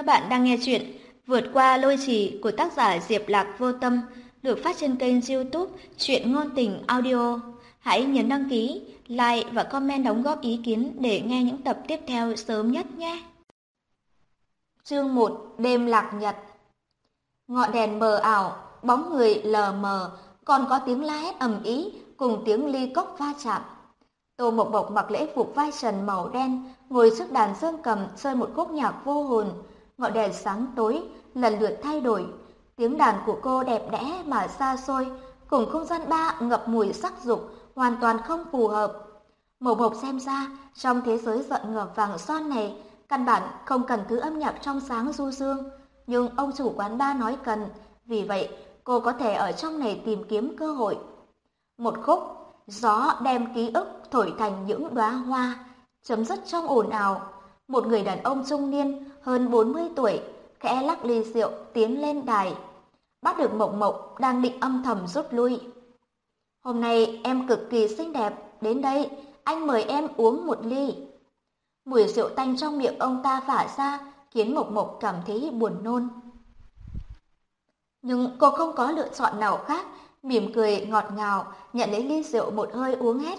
Các bạn đang nghe chuyện Vượt qua lôi trì của tác giả Diệp Lạc Vô Tâm được phát trên kênh youtube Chuyện Ngôn Tình Audio. Hãy nhấn đăng ký, like và comment đóng góp ý kiến để nghe những tập tiếp theo sớm nhất nhé. Chương 1 Đêm Lạc Nhật Ngọn đèn mờ ảo, bóng người lờ mờ, còn có tiếng la hét ầm ý cùng tiếng ly cốc va chạm. Tô Mộc bộc mặc lễ phục vai trần màu đen, ngồi trước đàn dương cầm chơi một khúc nhạc vô hồn. Ngọn đèn sáng tối lần lượt thay đổi, tiếng đàn của cô đẹp đẽ mà xa xôi, cùng không gian ba ngập mùi sắc dục, hoàn toàn không phù hợp. Mộc Mộc xem ra, trong thế giới giận ngập vàng son này, căn bản không cần thứ âm nhạc trong sáng du dương, nhưng ông chủ quán ba nói cần, vì vậy cô có thể ở trong này tìm kiếm cơ hội. Một khúc, gió đem ký ức thổi thành những đóa hoa, chấm dứt trong ồn ào. Một người đàn ông trung niên hơn 40 tuổi, khẽ lắc ly rượu tiến lên đài. Bắt được Mộng Mộng đang định âm thầm rút lui. Hôm nay em cực kỳ xinh đẹp, đến đây, anh mời em uống một ly. Mùi rượu tanh trong miệng ông ta phả ra khiến Mộc Mộc cảm thấy buồn nôn. Nhưng cô không có lựa chọn nào khác, mỉm cười ngọt ngào, nhận lấy ly rượu một hơi uống hết.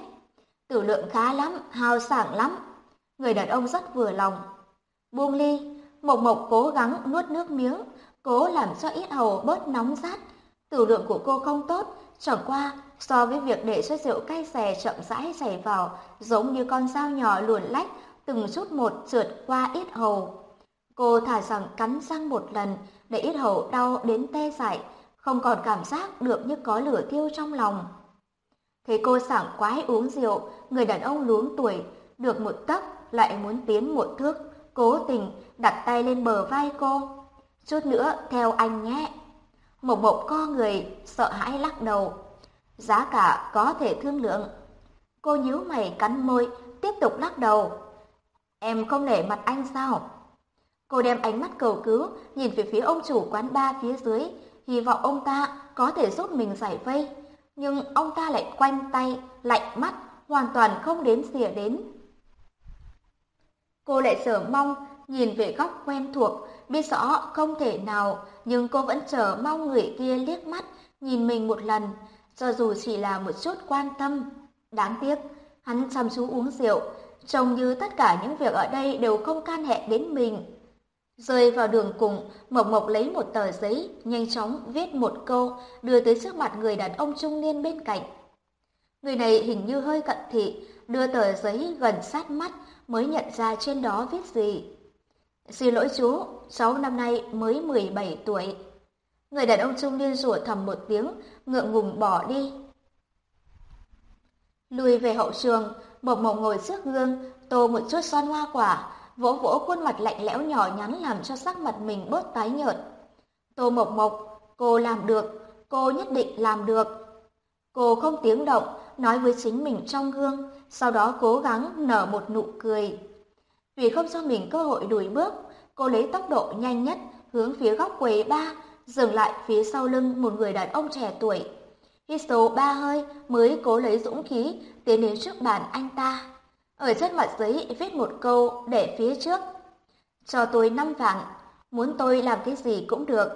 Tử lượng khá lắm, hào sảng lắm. Người đàn ông rất vừa lòng. Buông ly, Mộc Mộc cố gắng nuốt nước miếng, cố làm cho ít hầu bớt nóng rát. Tử lượng của cô không tốt, chẳng qua so với việc để cho rượu cay xè chậm rãi chảy vào, giống như con dao nhỏ luồn lách, từng chút một trượt qua ít hầu. Cô thả rằng cắn răng một lần để ít hầu đau đến tê dại, không còn cảm giác được như có lửa thiêu trong lòng. Thấy cô sảng quái uống rượu, người đàn ông luống tuổi, được một tấc lại muốn tiến một thước, cố tình đặt tay lên bờ vai cô. Chút nữa theo anh nhé. Mộc mộc co người, sợ hãi lắc đầu. Giá cả có thể thương lượng. Cô nhíu mày cắn môi, tiếp tục lắc đầu. Em không nể mặt anh sao? Cô đem ánh mắt cầu cứu, nhìn về phía ông chủ quán ba phía dưới, hy vọng ông ta có thể giúp mình giải vây. Nhưng ông ta lại quanh tay, lạnh mắt, hoàn toàn không đến xỉa đến. Cô lại sở mong, nhìn về góc quen thuộc, biết rõ không thể nào, nhưng cô vẫn chờ mong người kia liếc mắt, nhìn mình một lần, cho dù chỉ là một chút quan tâm. Đáng tiếc, hắn chăm chú uống rượu, trông như tất cả những việc ở đây đều không can hệ đến mình. Rơi vào đường cùng, Mộc Mộc lấy một tờ giấy, nhanh chóng viết một câu, đưa tới trước mặt người đàn ông trung niên bên cạnh. Người này hình như hơi cận thị, đưa tờ giấy gần sát mắt mới nhận ra trên đó viết gì. Xin lỗi chú, cháu năm nay mới 17 tuổi. Người đàn ông trung niên rủa thầm một tiếng, ngượng ngùng bỏ đi. Lùi về hậu trường, Mộc Mộc ngồi trước gương, tô một chút son hoa quả, vỗ vỗ khuôn mặt lạnh lẽo nhỏ nhắn làm cho sắc mặt mình bớt tái nhợt. Tô Mộc Mộc, cô làm được, cô nhất định làm được. Cô không tiếng động, nói với chính mình trong gương, sau đó cố gắng nở một nụ cười. Vì không cho mình cơ hội đuổi bước, cô lấy tốc độ nhanh nhất hướng phía góc quầy ba, dừng lại phía sau lưng một người đàn ông trẻ tuổi. Hít số ba hơi mới cố lấy dũng khí tiến đến trước bàn anh ta. Ở trên mặt giấy viết một câu để phía trước. Cho tôi năm vạn, muốn tôi làm cái gì cũng được.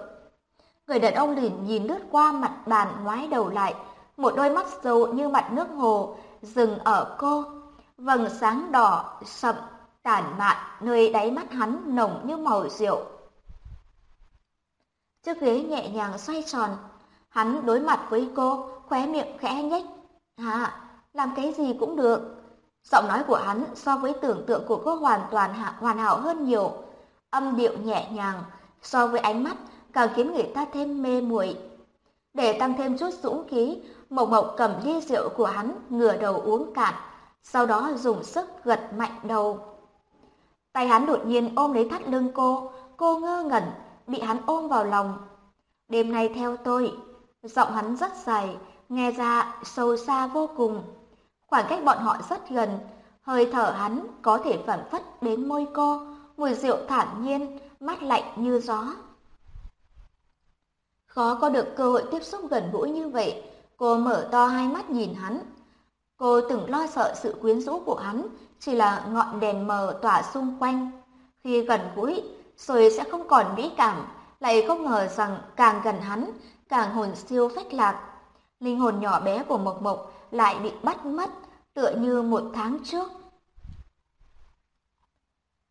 Người đàn ông liền nhìn lướt qua mặt bàn ngoái đầu lại, một đôi mắt sâu như mặt nước hồ dừng ở cô. Vầng sáng đỏ, sậm, tản mạn nơi đáy mắt hắn nồng như màu rượu. Chiếc ghế nhẹ nhàng xoay tròn, hắn đối mặt với cô, khóe miệng khẽ nhếch. Hả, làm cái gì cũng được. Giọng nói của hắn so với tưởng tượng của cô hoàn toàn hoàn hảo hơn nhiều. Âm điệu nhẹ nhàng, so với ánh mắt càng khiến người ta thêm mê muội. Để tăng thêm chút dũng khí, Mộc Mộc cầm ly rượu của hắn ngửa đầu uống cạn, sau đó dùng sức gật mạnh đầu. Tay hắn đột nhiên ôm lấy thắt lưng cô, cô ngơ ngẩn, bị hắn ôm vào lòng. Đêm nay theo tôi, giọng hắn rất dài, nghe ra sâu xa vô cùng. Khoảng cách bọn họ rất gần, hơi thở hắn có thể phản phất đến môi cô, mùi rượu thản nhiên, mát lạnh như gió. Khó có được cơ hội tiếp xúc gần gũi như vậy, cô mở to hai mắt nhìn hắn. Cô từng lo sợ sự quyến rũ của hắn chỉ là ngọn đèn mờ tỏa xung quanh. Khi gần gũi, rồi sẽ không còn mỹ cảm, lại không ngờ rằng càng gần hắn, càng hồn siêu phách lạc. Linh hồn nhỏ bé của Mộc Mộc lại bị bắt mất, tựa như một tháng trước.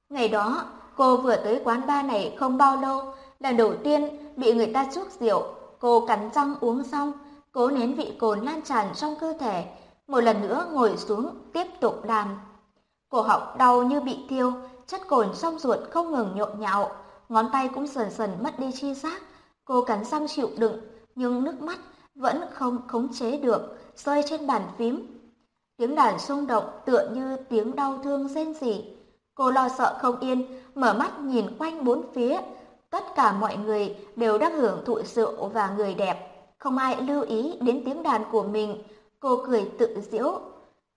Ngày đó, cô vừa tới quán bar này không bao lâu, lần đầu tiên bị người ta chuốc rượu, cô cắn răng uống xong, cố nén vị cồn lan tràn trong cơ thể, một lần nữa ngồi xuống tiếp tục đàn. Cổ họng đau như bị thiêu, chất cồn trong ruột không ngừng nhộn nhạo, ngón tay cũng dần dần mất đi chi giác. Cô cắn răng chịu đựng, nhưng nước mắt vẫn không khống chế được, rơi trên bàn phím. Tiếng đàn xung động tựa như tiếng đau thương rên rỉ. Cô lo sợ không yên, mở mắt nhìn quanh bốn phía. Tất cả mọi người đều đang hưởng thụ rượu và người đẹp. Không ai lưu ý đến tiếng đàn của mình. Cô cười tự giễu,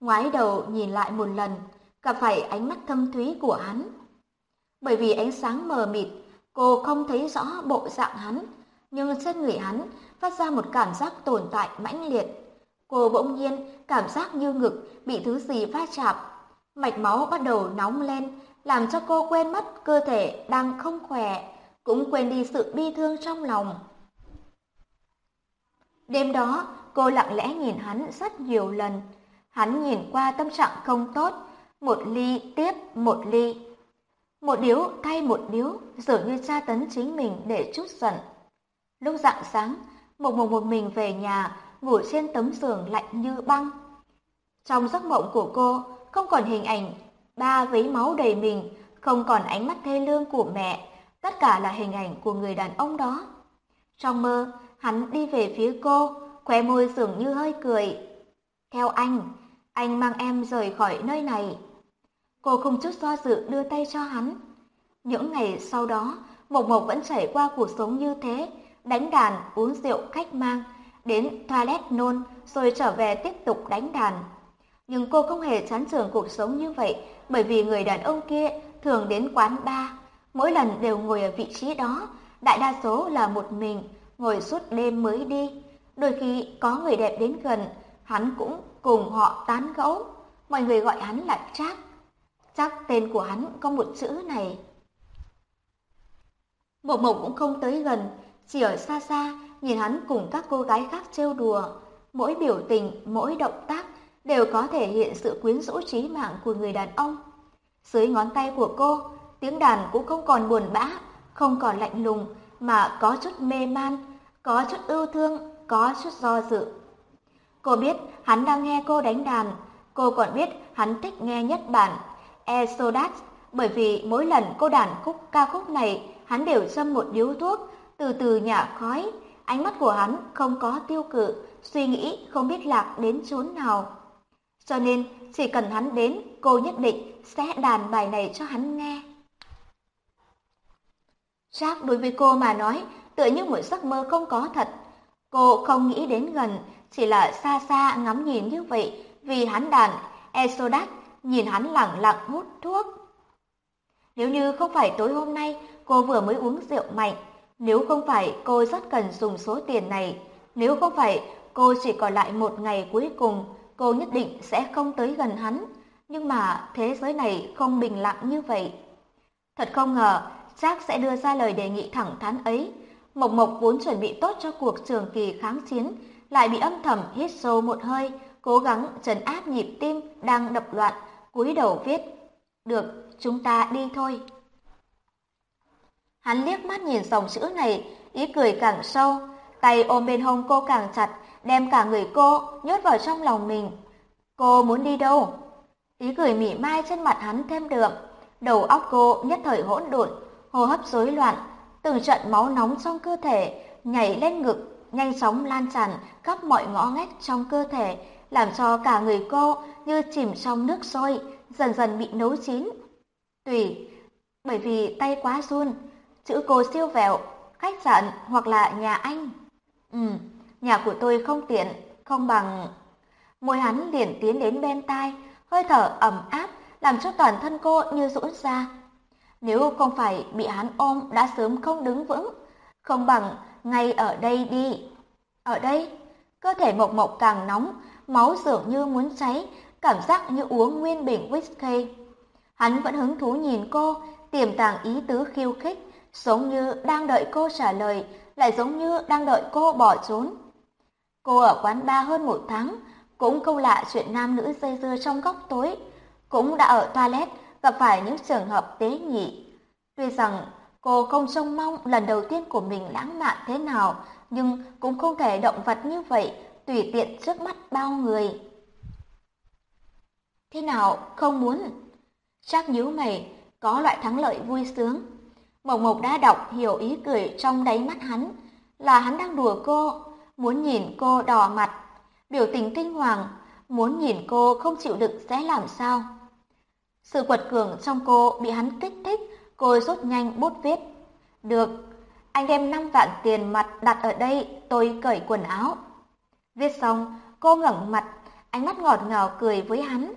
ngoái đầu nhìn lại một lần, gặp phải ánh mắt thâm thúy của hắn. Bởi vì ánh sáng mờ mịt, cô không thấy rõ bộ dạng hắn, nhưng trên người hắn phát ra một cảm giác tồn tại mãnh liệt. Cô bỗng nhiên cảm giác như ngực bị thứ gì va chạm, mạch máu bắt đầu nóng lên, làm cho cô quên mất cơ thể đang không khỏe, cũng quên đi sự bi thương trong lòng. Đêm đó, cô lặng lẽ nhìn hắn rất nhiều lần. Hắn nhìn qua tâm trạng không tốt, một ly tiếp một ly. Một điếu thay một điếu, dường như tra tấn chính mình để chút giận. Lúc rạng sáng, Mộc Mộc một mình về nhà, ngủ trên tấm giường lạnh như băng. Trong giấc mộng của cô, không còn hình ảnh ba vấy máu đầy mình, không còn ánh mắt thê lương của mẹ, tất cả là hình ảnh của người đàn ông đó. Trong mơ, hắn đi về phía cô, khóe môi dường như hơi cười. Theo anh, anh mang em rời khỏi nơi này. Cô không chút do dự đưa tay cho hắn. Những ngày sau đó, Mộc Mộc vẫn trải qua cuộc sống như thế, đánh đàn, uống rượu khách mang, đến toilet nôn rồi trở về tiếp tục đánh đàn. Nhưng cô không hề chán chường cuộc sống như vậy, bởi vì người đàn ông kia thường đến quán bar, mỗi lần đều ngồi ở vị trí đó, đại đa số là một mình, ngồi suốt đêm mới đi. Đôi khi có người đẹp đến gần, hắn cũng cùng họ tán gẫu, mọi người gọi hắn là Trác. Chắc tên của hắn có một chữ này. Mộc Mộc cũng không tới gần, chỉ ở xa xa nhìn hắn cùng các cô gái khác trêu đùa, mỗi biểu tình, mỗi động tác đều có thể hiện sự quyến rũ trí mạng của người đàn ông. Dưới ngón tay của cô, tiếng đàn cũng không còn buồn bã, không còn lạnh lùng, mà có chút mê man, có chút ưu thương, có chút do dự. Cô biết hắn đang nghe cô đánh đàn, cô còn biết hắn thích nghe nhất bản Esodat, bởi vì mỗi lần cô đàn khúc ca khúc này, hắn đều châm một điếu thuốc, từ từ nhả khói, ánh mắt của hắn không có tiêu cự, suy nghĩ không biết lạc đến chốn nào. Cho nên, chỉ cần hắn đến, cô nhất định sẽ đàn bài này cho hắn nghe. Jack đối với cô mà nói, tựa như một giấc mơ không có thật. Cô không nghĩ đến gần, chỉ là xa xa ngắm nhìn như vậy, vì hắn đàn Esodat nhìn hắn lặng lặng hút thuốc. Nếu như không phải tối hôm nay cô vừa mới uống rượu mạnh, nếu không phải cô rất cần dùng số tiền này, nếu không phải cô chỉ còn lại một ngày cuối cùng, cô nhất định sẽ không tới gần hắn. Nhưng mà thế giới này không bình lặng như vậy. Thật không ngờ, Jack sẽ đưa ra lời đề nghị thẳng thắn ấy. Mộc Mộc vốn chuẩn bị tốt cho cuộc trường kỳ kháng chiến, lại bị âm thầm hít sâu một hơi, cố gắng trấn áp nhịp tim đang đập loạn, cúi đầu viết. Được, chúng ta đi thôi. Hắn liếc mắt nhìn dòng chữ này, ý cười càng sâu, tay ôm bên hông cô càng chặt, đem cả người cô nhốt vào trong lòng mình. Cô muốn đi đâu? Ý cười mỉa mai trên mặt hắn thêm đượm, đầu óc cô nhất thời hỗn độn, hô hấp rối loạn, từng trận máu nóng trong cơ thể nhảy lên ngực, nhanh chóng lan tràn khắp mọi ngõ ngách trong cơ thể, làm cho cả người cô như chìm trong nước sôi, dần dần bị nấu chín. Tùy, bởi vì tay quá run, chữ cô siêu vẹo, khách sạn hoặc là nhà anh. Ừ, nhà của tôi không tiện, không bằng... Môi hắn liền tiến đến bên tai, hơi thở ẩm áp làm cho toàn thân cô như rũn ra. Nếu không phải bị hắn ôm đã sớm không đứng vững, không bằng ngay ở đây đi. Ở đây, cơ thể mộc mộc càng nóng, máu dường như muốn cháy, cảm giác như uống nguyên bình whisky. Hắn vẫn hứng thú nhìn cô, tiềm tàng ý tứ khiêu khích, giống như đang đợi cô trả lời, lại giống như đang đợi cô bỏ trốn. Cô ở quán ba hơn một tháng, cũng không lạ chuyện nam nữ dây dưa trong góc tối, cũng đã ở toilet gặp phải những trường hợp tế nhị. Tuy rằng cô không trông mong lần đầu tiên của mình lãng mạn thế nào, nhưng cũng không thể động vật như vậy tùy tiện trước mắt bao người. Thế nào không muốn? Chắc nhíu mày, có loại thắng lợi vui sướng. Mộc Mộc đã đọc hiểu ý cười trong đáy mắt hắn, là hắn đang đùa cô, muốn nhìn cô đỏ mặt, biểu tình kinh hoàng, muốn nhìn cô không chịu đựng sẽ làm sao. Sự quật cường trong cô bị hắn kích thích, cô rút nhanh bút viết. Được, anh đem 5 vạn tiền mặt đặt ở đây, tôi cởi quần áo. Viết xong, cô ngẩng mặt, ánh mắt ngọt ngào cười với hắn.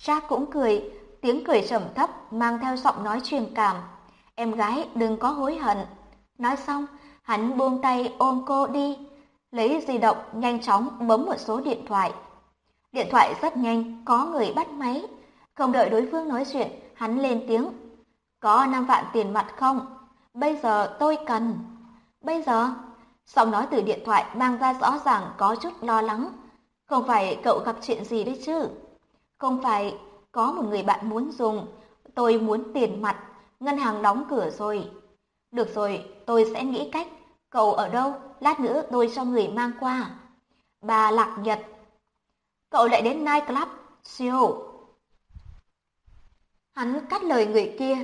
Jack cũng cười, tiếng cười trầm thấp mang theo giọng nói truyền cảm. Em gái đừng có hối hận. Nói xong, hắn buông tay ôm cô đi, lấy di động nhanh chóng bấm một số điện thoại. Điện thoại rất nhanh, có người bắt máy. Không đợi đối phương nói chuyện, hắn lên tiếng. Có 5 vạn tiền mặt không? Bây giờ tôi cần. Bây giờ? Giọng nói từ điện thoại mang ra rõ ràng có chút lo lắng. Không phải cậu gặp chuyện gì đấy chứ? Không phải có một người bạn muốn dùng, tôi muốn tiền mặt, ngân hàng đóng cửa rồi. Được rồi, tôi sẽ nghĩ cách. Cậu ở đâu? Lát nữa tôi cho người mang qua. Bà Lạc Nhật. Cậu lại đến nightclub, siêu. Hắn cắt lời người kia.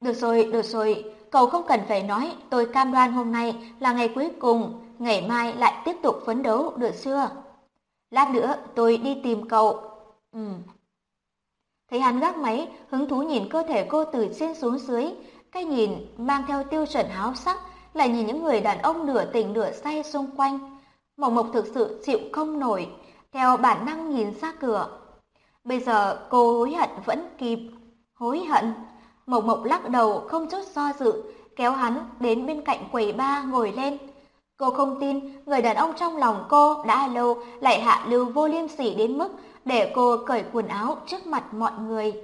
Được rồi, được rồi, cậu không cần phải nói, tôi cam đoan hôm nay là ngày cuối cùng, ngày mai lại tiếp tục phấn đấu, được chưa? Lát nữa tôi đi tìm cậu. Ừ. Thấy hắn gác máy, hứng thú nhìn cơ thể cô từ trên xuống dưới, cái nhìn mang theo tiêu chuẩn háo sắc, lại nhìn những người đàn ông nửa tỉnh nửa say xung quanh. Mộc Mộc thực sự chịu không nổi, theo bản năng nhìn ra cửa. Bây giờ cô hối hận vẫn kịp. Hối hận? Mộc Mộc lắc đầu không chút do dự, kéo hắn đến bên cạnh quầy ba ngồi lên. Cô không tin người đàn ông trong lòng cô đã lâu lại hạ lưu vô liêm sỉ đến mức để cô cởi quần áo trước mặt mọi người.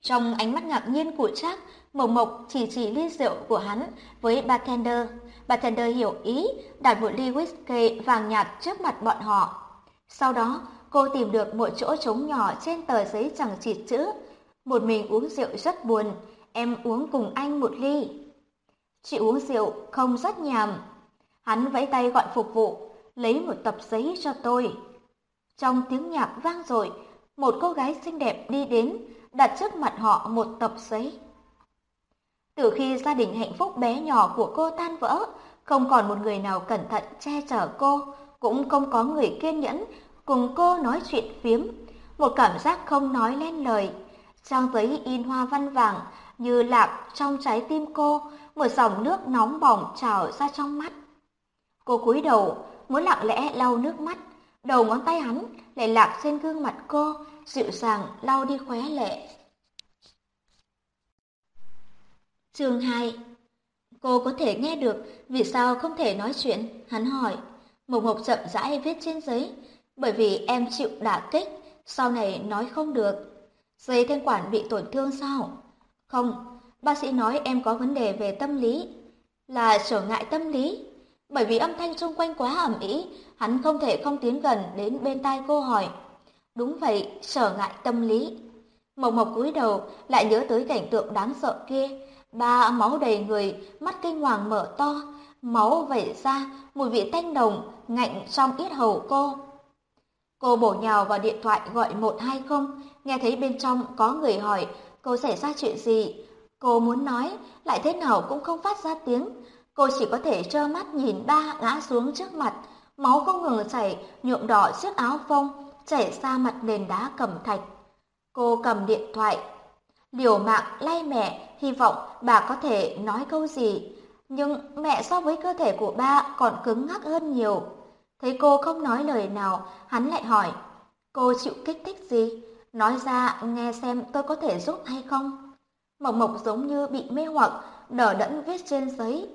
Trong ánh mắt ngạc nhiên của Trác, Mộc Mộc chỉ chỉ ly rượu của hắn với bartender. Bartender hiểu ý, đặt một ly whisky vàng nhạt trước mặt bọn họ. Sau đó, cô tìm được một chỗ trống nhỏ trên tờ giấy chẳng chịt chữ. Một mình uống rượu rất buồn, em uống cùng anh một ly. Chị uống rượu không rất nhàm. Hắn vẫy tay gọi phục vụ, lấy một tập giấy cho tôi. Trong tiếng nhạc vang dội, một cô gái xinh đẹp đi đến, đặt trước mặt họ một tập giấy. Từ khi gia đình hạnh phúc bé nhỏ của cô tan vỡ, không còn một người nào cẩn thận che chở cô, cũng không có người kiên nhẫn cùng cô nói chuyện phiếm. Một cảm giác không nói lên lời. Trang giấy in hoa văn vàng như lạc trong trái tim cô, một dòng nước nóng bỏng trào ra trong mắt. Cô cúi đầu, muốn lặng lẽ lau nước mắt, đầu ngón tay hắn lại lạc trên gương mặt cô, dịu dàng lau đi khóe lệ. Chương 2 Cô có thể nghe được, vì sao không thể nói chuyện? Hắn hỏi. Mộc Mộc chậm rãi viết trên giấy, bởi vì em chịu đả kích, sau này nói không được. Dây thanh quản bị tổn thương sao? Không, bác sĩ nói em có vấn đề về tâm lý. Là trở ngại tâm lý. Bởi vì âm thanh xung quanh quá ẩm ý, hắn không thể không tiến gần đến bên tai cô hỏi. Đúng vậy, trở ngại tâm lý. Mộc Mộc cúi đầu lại nhớ tới cảnh tượng đáng sợ kia, ba máu đầy người, mắt kinh hoàng mở to, máu vẩy ra, mùi vị tanh đồng ngạnh trong yết hầu cô. Cô bổ nhào vào điện thoại gọi 120, nghe thấy bên trong có người hỏi cô xảy ra chuyện gì. Cô muốn nói, lại thế nào cũng không phát ra tiếng. Cô chỉ có thể trơ mắt nhìn ba ngã xuống trước mặt, máu không ngừng chảy, nhuộm đỏ chiếc áo phông, chảy ra mặt nền đá cẩm thạch. Cô cầm điện thoại, liều mạng lay mẹ, hy vọng bà có thể nói câu gì. Nhưng mẹ so với cơ thể của ba còn cứng ngắc hơn nhiều. Thấy cô không nói lời nào, hắn lại hỏi, cô chịu kích thích gì? Nói ra nghe xem tôi có thể giúp hay không? Mộc Mộc giống như bị mê hoặc, đỡ đẫn viết trên giấy.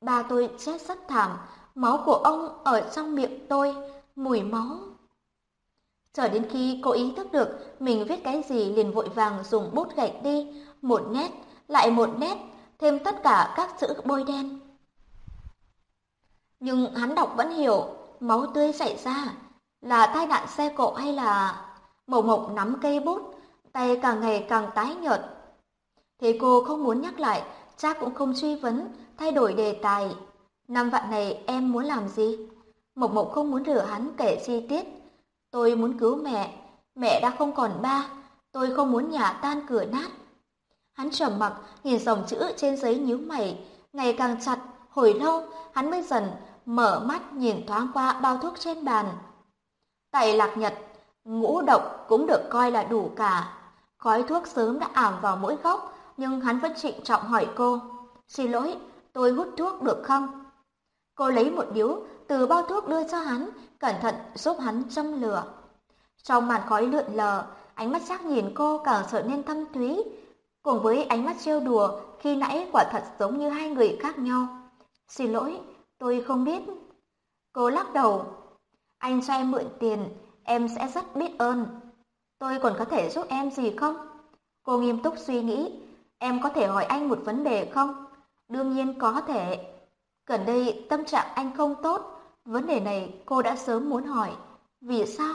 Ba tôi chết rất thảm, máu của ông ở trong miệng tôi, mùi máu Chờ đến khi cô ý thức được mình viết cái gì liền vội vàng dùng bút gạch đi, một nét, lại một nét, thêm tất cả các chữ bôi đen. Nhưng hắn đọc vẫn hiểu, máu tươi chảy ra, là tai nạn xe cộ hay là... Mộc Mộc nắm cây bút, tay càng ngày càng tái nhợt. Thế cô không muốn nhắc lại, cha cũng không truy vấn, thay đổi đề tài. Năm vạn này em muốn làm gì? Mộc Mộc không muốn rửa hắn kể chi tiết. Tôi muốn cứu mẹ, mẹ đã không còn ba, tôi không muốn nhà tan cửa nát. Hắn trầm mặc, nhìn dòng chữ trên giấy nhíu mày, ngày càng chặt, hồi lâu hắn mới dần mở mắt nhìn thoáng qua bao thuốc trên bàn. Tại Lạc Nhật, ngũ độc cũng được coi là đủ cả. Khói thuốc sớm đã ảm vào mỗi góc, nhưng hắn vẫn trịnh trọng hỏi cô. Xin lỗi, tôi hút thuốc được không? Cô lấy một điếu từ bao thuốc đưa cho hắn, cẩn thận giúp hắn châm lửa. Trong màn khói lượn lờ, ánh mắt sắc nhìn cô càng trở nên thâm thúy, cùng với ánh mắt trêu đùa khi nãy quả thật giống như hai người khác nhau. Xin lỗi, tôi không biết. Cô lắc đầu. Anh cho em mượn tiền, em sẽ rất biết ơn. Tôi còn có thể giúp em gì không? Cô nghiêm túc suy nghĩ, em có thể hỏi anh một vấn đề không? Đương nhiên có thể. Gần đây tâm trạng anh không tốt, vấn đề này cô đã sớm muốn hỏi. Vì sao?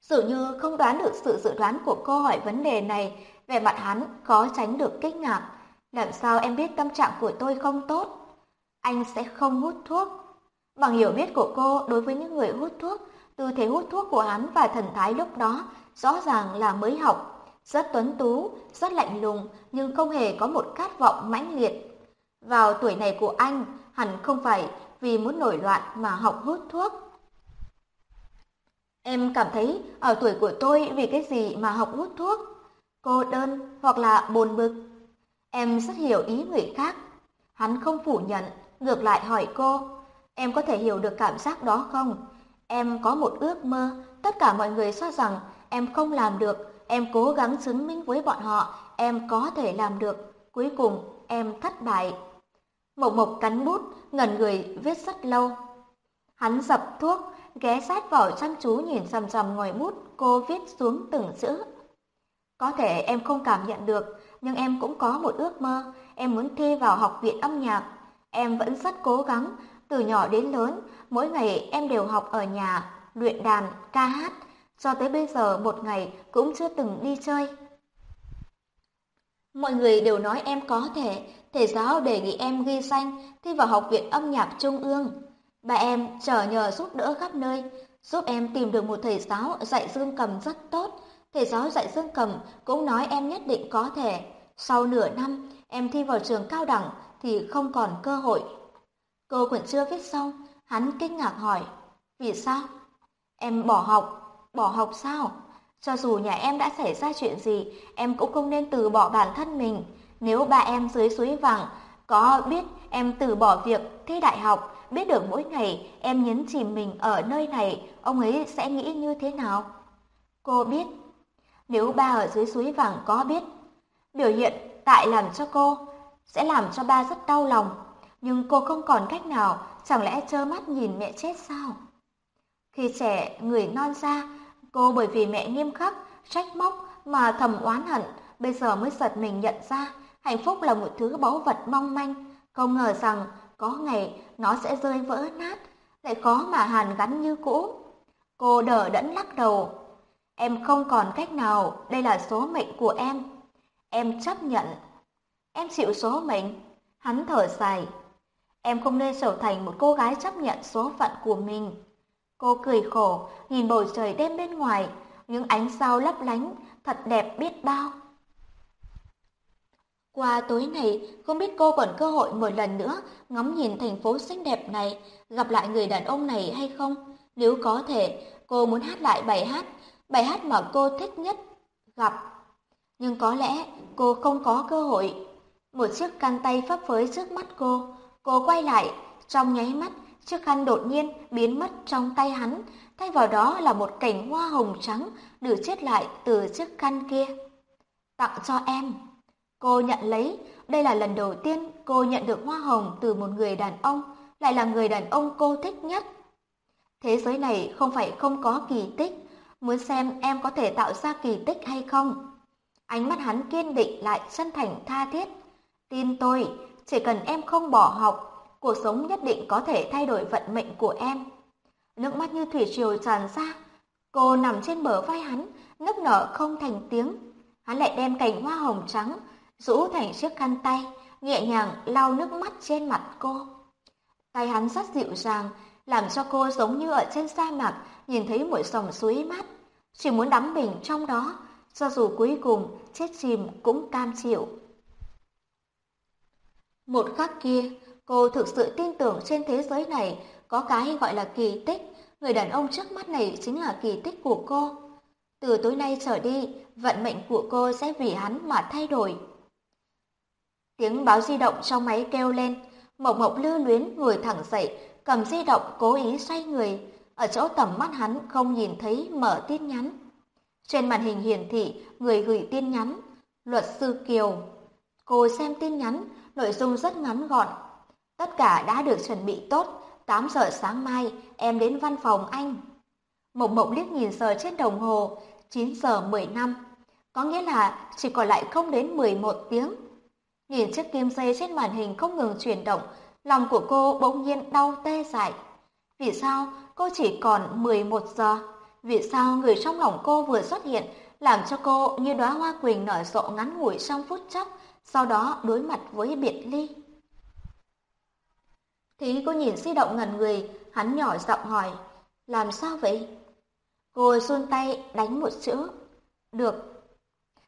Dường như không đoán được sự dự đoán của cô hỏi vấn đề này, vẻ mặt hắn khó tránh được kinh ngạc. Làm sao em biết tâm trạng của tôi không tốt? Anh sẽ không hút thuốc. Bằng hiểu biết của cô đối với những người hút thuốc, tư thế hút thuốc của hắn và thần thái lúc đó rõ ràng là mới học, rất tuấn tú, rất lạnh lùng nhưng không hề có một khát vọng mãnh liệt. Vào tuổi này của anh, hẳn không phải vì muốn nổi loạn mà học hút thuốc. Em cảm thấy ở tuổi của tôi vì cái gì mà học hút thuốc? Cô đơn hoặc là buồn bực? Em rất hiểu ý người khác. Hắn không phủ nhận, ngược lại hỏi cô, em có thể hiểu được cảm giác đó không? Em có một ước mơ, tất cả mọi người cho rằng em không làm được, em cố gắng chứng minh với bọn họ, em có thể làm được. Cuối cùng, em thất bại. Mộc Mộc cắn bút, ngẩn người viết rất lâu. Hắn dập thuốc, ghé sát vào chăm chú nhìn chằm chằm ngòi bút, cô viết xuống từng chữ. Có thể em không cảm nhận được, nhưng em cũng có một ước mơ, em muốn thi vào học viện âm nhạc. Em vẫn rất cố gắng, từ nhỏ đến lớn, mỗi ngày em đều học ở nhà, luyện đàn, ca hát, cho tới bây giờ một ngày cũng chưa từng đi chơi. Mọi người đều nói em có thể, thầy giáo đề nghị em ghi danh thi vào học viện âm nhạc trung ương. Bà em chờ nhờ giúp đỡ khắp nơi, giúp em tìm được một thầy giáo dạy dương cầm rất tốt. Thầy giáo dạy dương cầm cũng nói em nhất định có thể. Sau nửa năm, em thi vào trường cao đẳng thì không còn cơ hội. Cô còn chưa viết xong, hắn kinh ngạc hỏi, vì sao? Em bỏ học, bỏ học sao? Cho dù nhà em đã xảy ra chuyện gì, em cũng không nên từ bỏ bản thân mình. Nếu ba em dưới suối vàng có biết em từ bỏ việc thi đại học, biết được mỗi ngày em nhấn chìm mình ở nơi này, ông ấy sẽ nghĩ như thế nào? Cô biết. Nếu ba ở dưới suối vàng có biết, biểu hiện tại làm cho cô, sẽ làm cho ba rất đau lòng. Nhưng cô không còn cách nào, chẳng lẽ trơ mắt nhìn mẹ chết sao? Khi trẻ, người non ra, cô bởi vì mẹ nghiêm khắc, trách móc mà thầm oán hận, bây giờ mới giật mình nhận ra hạnh phúc là một thứ báu vật mong manh, không ngờ rằng có ngày nó sẽ rơi vỡ nát, lại khó mà hàn gắn như cũ. Cô đỡ đẫn lắc đầu. Em không còn cách nào, đây là số mệnh của em. Em chấp nhận. Em chịu số mệnh. Hắn thở dài. Em không nên trở thành một cô gái chấp nhận số phận của mình. Cô cười khổ, nhìn bầu trời đêm bên ngoài, những ánh sao lấp lánh, thật đẹp biết bao. Qua tối này, không biết cô còn cơ hội một lần nữa ngắm nhìn thành phố xinh đẹp này, gặp lại người đàn ông này hay không? Nếu có thể, cô muốn hát lại bài hát, bài hát mà cô thích nhất, gặp. Nhưng có lẽ cô không có cơ hội. Một chiếc khăn tay phấp phới trước mắt cô, cô quay lại, trong nháy mắt, chiếc khăn đột nhiên biến mất trong tay hắn, thay vào đó là một cảnh hoa hồng trắng được chết lại từ chiếc khăn kia. Tặng cho em. Cô nhận lấy, đây là lần đầu tiên cô nhận được hoa hồng từ một người đàn ông, lại là người đàn ông cô thích nhất. Thế giới này không phải không có kỳ tích, muốn xem em có thể tạo ra kỳ tích hay không. Ánh mắt hắn kiên định lại chân thành tha thiết. Tin tôi, chỉ cần em không bỏ học, cuộc sống nhất định có thể thay đổi vận mệnh của em. Nước mắt như thủy triều tràn ra, cô nằm trên bờ vai hắn, nức nở không thành tiếng. Hắn lại đem cành hoa hồng trắng, rũ thành chiếc khăn tay, nhẹ nhàng lau nước mắt trên mặt cô. Tay hắn rất dịu dàng, làm cho cô giống như ở trên sa mạc nhìn thấy một dòng suối mát, chỉ muốn đắm mình trong đó, cho dù cuối cùng chết chìm cũng cam chịu. Một khắc kia, cô thực sự tin tưởng trên thế giới này có cái gọi là kỳ tích, người đàn ông trước mắt này chính là kỳ tích của cô. Từ tối nay trở đi, vận mệnh của cô sẽ vì hắn mà thay đổi. Tiếng báo di động trong máy kêu lên, Mộc Mộc lưu luyến ngồi thẳng dậy, cầm di động cố ý xoay người, ở chỗ tầm mắt hắn không nhìn thấy mở tin nhắn. Trên màn hình hiển thị người gửi tin nhắn, luật sư Kiều. Cô xem tin nhắn, nội dung rất ngắn gọn. Tất cả đã được chuẩn bị tốt, 8 giờ sáng mai em đến văn phòng anh. Mộc Mộc liếc nhìn giờ trên đồng hồ, 9 giờ 10 năm. Có nghĩa là chỉ còn lại không đến 11 tiếng. Nhìn chiếc kim dây trên màn hình không ngừng chuyển động, lòng của cô bỗng nhiên đau tê dại. Vì sao cô chỉ còn 11 giờ? Vì sao người trong lòng cô vừa xuất hiện làm cho cô như đóa hoa quỳnh nở rộ ngắn ngủi trong phút chốc, sau đó đối mặt với biệt ly? Thì cô nhìn di động ngần người, hắn nhỏ giọng hỏi, làm sao vậy? Cô run tay đánh một chữ, được.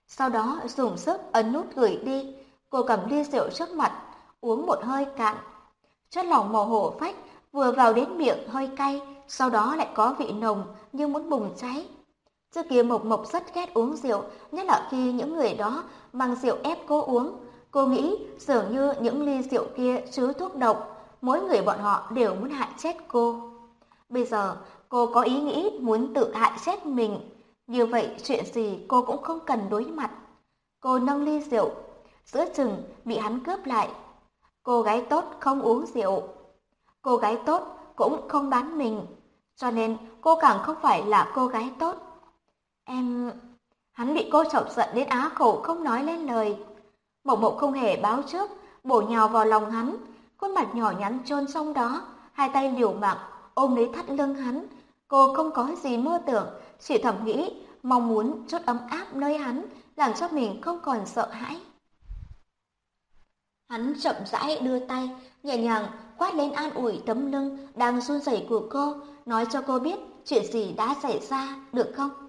Sau đó dùng sức ấn nút gửi đi, cô cầm ly rượu trước mặt, uống một hơi cạn. Chất lỏng màu hổ phách vừa vào đến miệng hơi cay, sau đó lại có vị nồng như muốn bùng cháy. Trước kia Mộc Mộc rất ghét uống rượu, nhất là khi những người đó mang rượu ép cô uống. Cô nghĩ dường như những ly rượu kia chứa thuốc độc, mỗi người bọn họ đều muốn hại chết cô. Bây giờ, cô có ý nghĩ muốn tự hại chết mình. Như vậy, chuyện gì cô cũng không cần đối mặt. Cô nâng ly rượu, giữa chừng bị hắn cướp lại. Cô gái tốt không uống rượu. Cô gái tốt cũng không bán mình. Cho nên cô càng không phải là cô gái tốt. Em... Hắn bị cô chọc giận đến á khẩu không nói lên lời. Mộc mộc không hề báo trước, bổ nhào vào lòng hắn, khuôn mặt nhỏ nhắn chôn trong đó, hai tay liều mạng ôm lấy thắt lưng hắn. Cô không có gì mơ tưởng, chỉ thầm nghĩ mong muốn chút ấm áp nơi hắn, làm cho mình không còn sợ hãi. Hắn chậm rãi đưa tay, nhẹ nhàng quát lên an ủi tấm lưng đang run rẩy của cô, nói cho cô biết chuyện gì đã xảy ra, được không?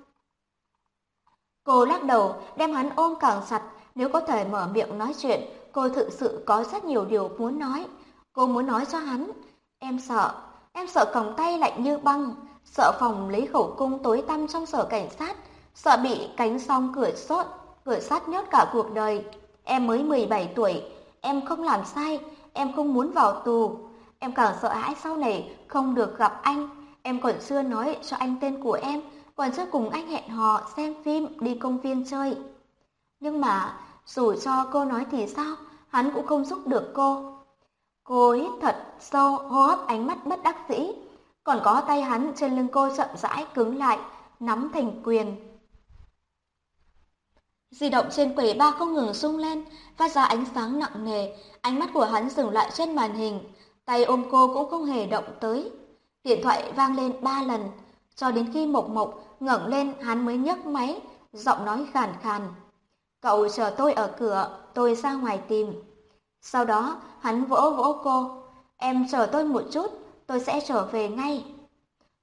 Cô lắc đầu, đem hắn ôm càng chặt, nếu có thể mở miệng nói chuyện, cô thực sự có rất nhiều điều muốn nói. Cô muốn nói cho hắn, em sợ, em sợ còng tay lạnh như băng, sợ phòng lấy khẩu cung tối tăm trong sở cảnh sát, sợ bị cánh song cửa sốt, cửa sắt nhốt cả cuộc đời. Em mới 17 tuổi, em không làm sai, em không muốn vào tù. Em càng sợ hãi sau này không được gặp anh, em còn xưa nói cho anh tên của em, còn chưa cùng anh hẹn hò xem phim, đi công viên chơi. Nhưng mà, dù cho cô nói thì sao, hắn cũng không giúp được cô. Cô hít thật sâu, hô hấp ánh mắt bất đắc dĩ, còn có tay hắn trên lưng cô chậm rãi cứng lại, nắm thành quyền. Di động trên quầy ba không ngừng rung lên, phát ra ánh sáng nặng nề, ánh mắt của hắn dừng lại trên màn hình, tay ôm cô cũng không hề động tới. Điện thoại vang lên ba lần, cho đến khi Mộc Mộc ngẩng lên hắn mới nhấc máy, giọng nói khàn khàn. Cậu chờ tôi ở cửa, tôi ra ngoài tìm. Sau đó hắn vỗ vỗ cô, em chờ tôi một chút, tôi sẽ trở về ngay.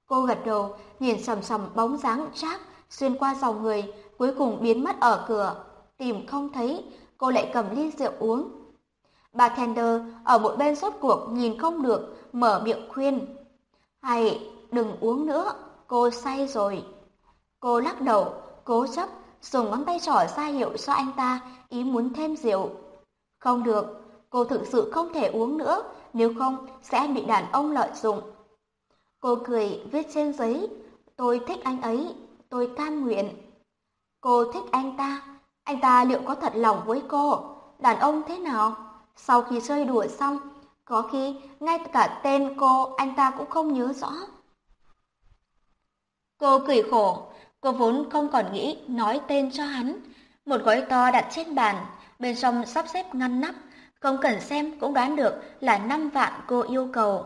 Cô gật đầu, nhìn sầm sầm bóng dáng Trác xuyên qua dòng người, cuối cùng biến mất ở cửa. Tìm không thấy, cô lại cầm ly rượu uống. Bartender ở một bên sốt cuộc nhìn không được, mở miệng khuyên. Hay, đừng uống nữa, cô say rồi. Cô lắc đầu, cố chấp, dùng ngón tay trỏ ra hiệu cho anh ta, ý muốn thêm rượu. Không được, cô thực sự không thể uống nữa, nếu không sẽ bị đàn ông lợi dụng. Cô cười viết trên giấy, tôi thích anh ấy, tôi cam nguyện. Cô thích anh ta, anh ta liệu có thật lòng với cô? Đàn ông thế nào? Sau khi chơi đùa xong, có khi ngay cả tên cô anh ta cũng không nhớ rõ. Cô cười khổ, cô vốn không còn nghĩ nói tên cho hắn. Một gói to đặt trên bàn, bên trong sắp xếp ngăn nắp, không cần xem cũng đoán được là năm vạn cô yêu cầu.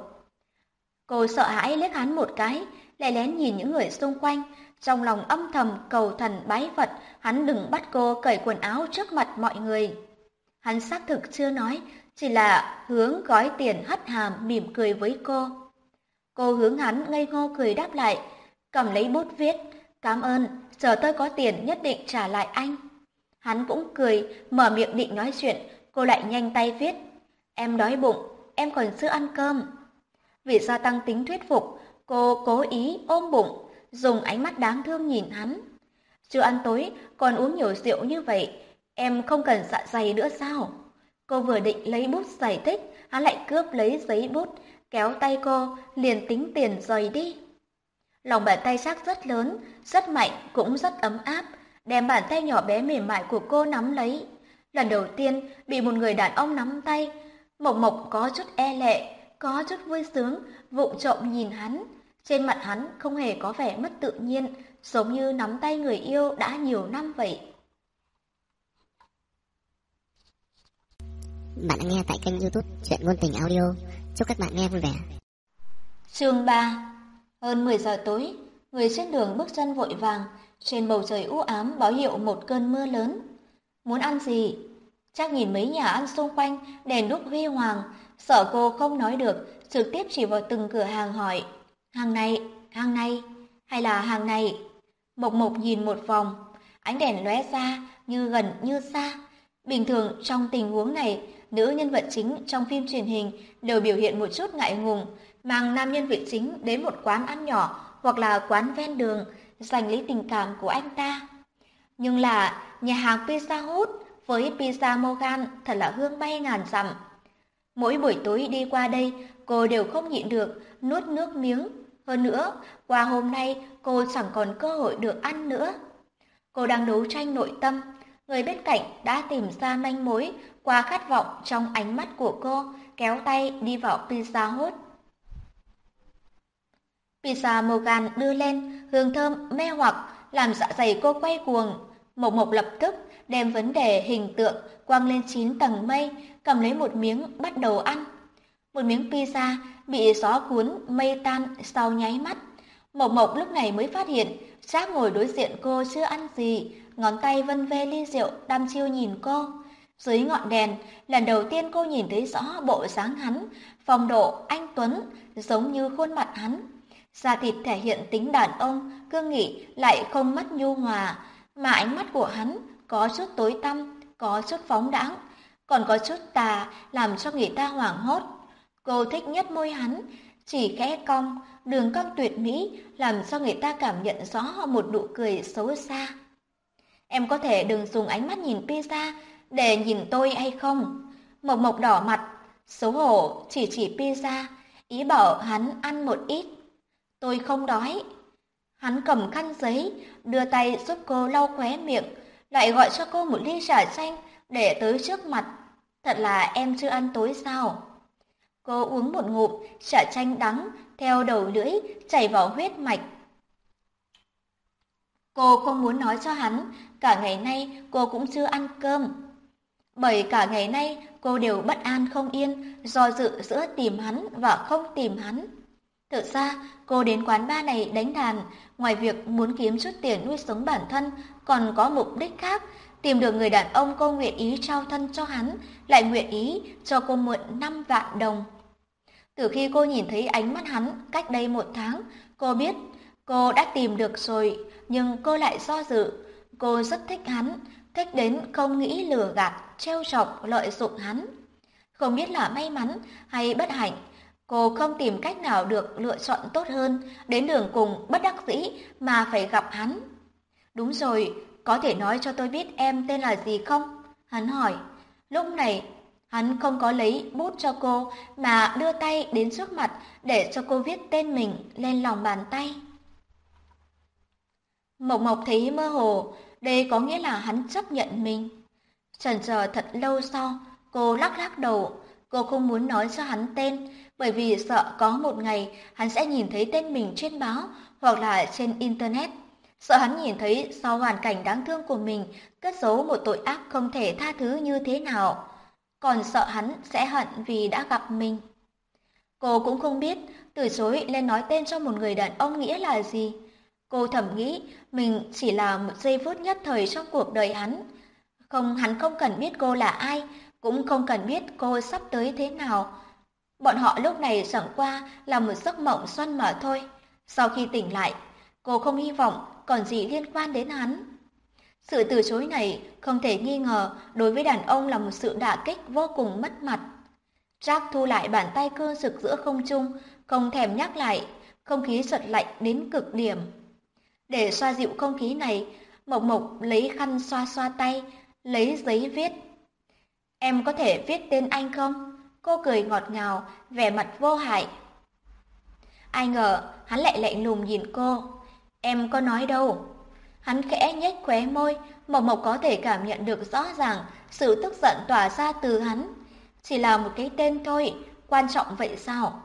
Cô sợ hãi liếc hắn một cái, lại lén nhìn những người xung quanh, trong lòng âm thầm cầu thần bái Phật, hắn đừng bắt cô cởi quần áo trước mặt mọi người. Hắn xác thực chưa nói, chỉ là hướng gói tiền hất hàm mỉm cười với cô. Cô hướng hắn ngây ngô cười đáp lại, cầm lấy bút viết, cảm ơn, giờ tôi có tiền nhất định trả lại anh. Hắn cũng cười, mở miệng định nói chuyện, cô lại nhanh tay viết. Em đói bụng, em còn chưa ăn cơm. Vì gia tăng tính thuyết phục, cô cố ý ôm bụng, dùng ánh mắt đáng thương nhìn hắn. Chưa ăn tối, còn uống nhiều rượu như vậy, em không cần dạ dày nữa sao? Cô vừa định lấy bút giải thích, hắn lại cướp lấy giấy bút, kéo tay cô, liền tính tiền rời đi. Lòng bàn tay sắc rất lớn, rất mạnh, cũng rất ấm áp, đem bàn tay nhỏ bé mềm mại của cô nắm lấy. Lần đầu tiên bị một người đàn ông nắm tay, Mộc Mộc có chút e lệ, có chút vui sướng, vụng trộm nhìn hắn. Trên mặt hắn không hề có vẻ mất tự nhiên, giống như nắm tay người yêu đã nhiều năm vậy. Bạn đang nghe tại kênh youtube Chuyện Ngôn Tình Audio. Chúc các bạn nghe vui vẻ. Chương 3 hơn 10 giờ tối, người trên đường bước chân vội vàng, trên bầu trời u ám báo hiệu một cơn mưa lớn. Muốn ăn gì? Chắc nhìn mấy nhà ăn xung quanh, đèn đúc huy hoàng, sợ cô không nói được, trực tiếp chỉ vào từng cửa hàng hỏi. Hàng này, hàng này, hay là hàng này? Mộc Mộc nhìn một vòng, ánh đèn lóe ra như gần như xa. Bình thường trong tình huống này, nữ nhân vật chính trong phim truyền hình đều biểu hiện một chút ngại ngùng, mang nam nhân viện chính đến một quán ăn nhỏ hoặc là quán ven đường, giành lấy tình cảm của anh ta. Nhưng là nhà hàng Pizza Hut với pizza Morgan thật là hương bay ngàn dặm. Mỗi buổi tối đi qua đây, cô đều không nhịn được, nuốt nước miếng. Hơn nữa, qua hôm nay cô chẳng còn cơ hội được ăn nữa. Cô đang đấu tranh nội tâm, người bên cạnh đã tìm ra manh mối qua khát vọng trong ánh mắt của cô, kéo tay đi vào pizza hut. Pizza Morgan đưa lên, hương thơm mê hoặc, làm dạ dày cô quay cuồng. Mộc Mộc lập tức đem vấn đề hình tượng quăng lên chín tầng mây, cầm lấy một miếng bắt đầu ăn. Một miếng pizza bị gió cuốn mây tan sau nháy mắt. Mộc Mộc lúc này mới phát hiện, Giác ngồi đối diện cô chưa ăn gì, ngón tay vân ve ly rượu đăm chiêu nhìn cô. Dưới ngọn đèn, lần đầu tiên cô nhìn thấy rõ bộ dáng hắn, phong độ anh Tuấn, giống như khuôn mặt hắn. Da thịt thể hiện tính đàn ông, cương nghị lại không mất nhu hòa, mà ánh mắt của hắn có chút tối tăm, có chút phóng đãng, còn có chút tà làm cho người ta hoảng hốt. Cô thích nhất môi hắn, chỉ khẽ cong, đường cong tuyệt mỹ làm cho người ta cảm nhận rõ một nụ cười xấu xa. Em có thể đừng dùng ánh mắt nhìn pizza để nhìn tôi hay không? Mộc Mộc đỏ mặt, xấu hổ chỉ chỉ pizza, ý bảo hắn ăn một ít. Tôi không đói. Hắn cầm khăn giấy, đưa tay giúp cô lau khóe miệng, lại gọi cho cô một ly trà xanh để tới trước mặt. Thật là em chưa ăn tối sao? Cô uống một ngụm, trà chanh đắng, theo đầu lưỡi, chảy vào huyết mạch. Cô không muốn nói cho hắn, cả ngày nay cô cũng chưa ăn cơm. Bởi cả ngày nay cô đều bất an không yên, do dự giữa tìm hắn và không tìm hắn. Thực ra, cô đến quán ba này đánh đàn, ngoài việc muốn kiếm chút tiền nuôi sống bản thân, còn có mục đích khác, tìm được người đàn ông cô nguyện ý trao thân cho hắn, lại nguyện ý cho cô mượn 5 vạn đồng. Từ khi cô nhìn thấy ánh mắt hắn cách đây một tháng, cô biết cô đã tìm được rồi, nhưng cô lại do dự. Cô rất thích hắn, thích đến không nghĩ lừa gạt, treo chọc, lợi dụng hắn. Không biết là may mắn hay bất hạnh, cô không tìm cách nào được lựa chọn tốt hơn, đến đường cùng bất đắc dĩ mà phải gặp hắn. Đúng rồi, có thể nói cho tôi biết em tên là gì không? Hắn hỏi. Lúc này, hắn không có lấy bút cho cô mà đưa tay đến trước mặt để cho cô viết tên mình lên lòng bàn tay. Mộc Mộc thấy mơ hồ, đây có nghĩa là hắn chấp nhận mình. Chần chờ thật lâu sau, cô lắc lắc đầu, cô không muốn nói cho hắn tên, bởi vì sợ có một ngày hắn sẽ nhìn thấy tên mình trên báo hoặc là trên Internet. Sợ hắn nhìn thấy sau hoàn cảnh đáng thương của mình cất giấu một tội ác không thể tha thứ như thế nào. Còn sợ hắn sẽ hận vì đã gặp mình. Cô cũng không biết từ chối lên nói tên cho một người đàn ông nghĩa là gì. Cô thầm nghĩ mình chỉ là một giây phút nhất thời trong cuộc đời hắn. Không, hắn không cần biết cô là ai, cũng không cần biết cô sắp tới thế nào. Bọn họ lúc này chẳng qua là một giấc mộng xoăn mở thôi. Sau khi tỉnh lại, cô không hy vọng còn gì liên quan đến hắn. Sự từ chối này không thể nghi ngờ đối với đàn ông là một sự đả kích vô cùng mất mặt. Jack thu lại bàn tay cơ rực giữa không trung, không thèm nhắc lại, không khí giật lạnh đến cực điểm. Để xoa dịu không khí này, Mộc Mộc lấy khăn xoa xoa tay, lấy giấy viết. Em có thể viết tên anh không? Cô cười ngọt ngào, vẻ mặt vô hại. Ai ngờ, hắn lại lạnh lùng nhìn cô. Em có nói đâu. Hắn khẽ nhếch khóe môi, Mộc Mộc có thể cảm nhận được rõ ràng sự tức giận tỏa ra từ hắn. Chỉ là một cái tên thôi, quan trọng vậy sao?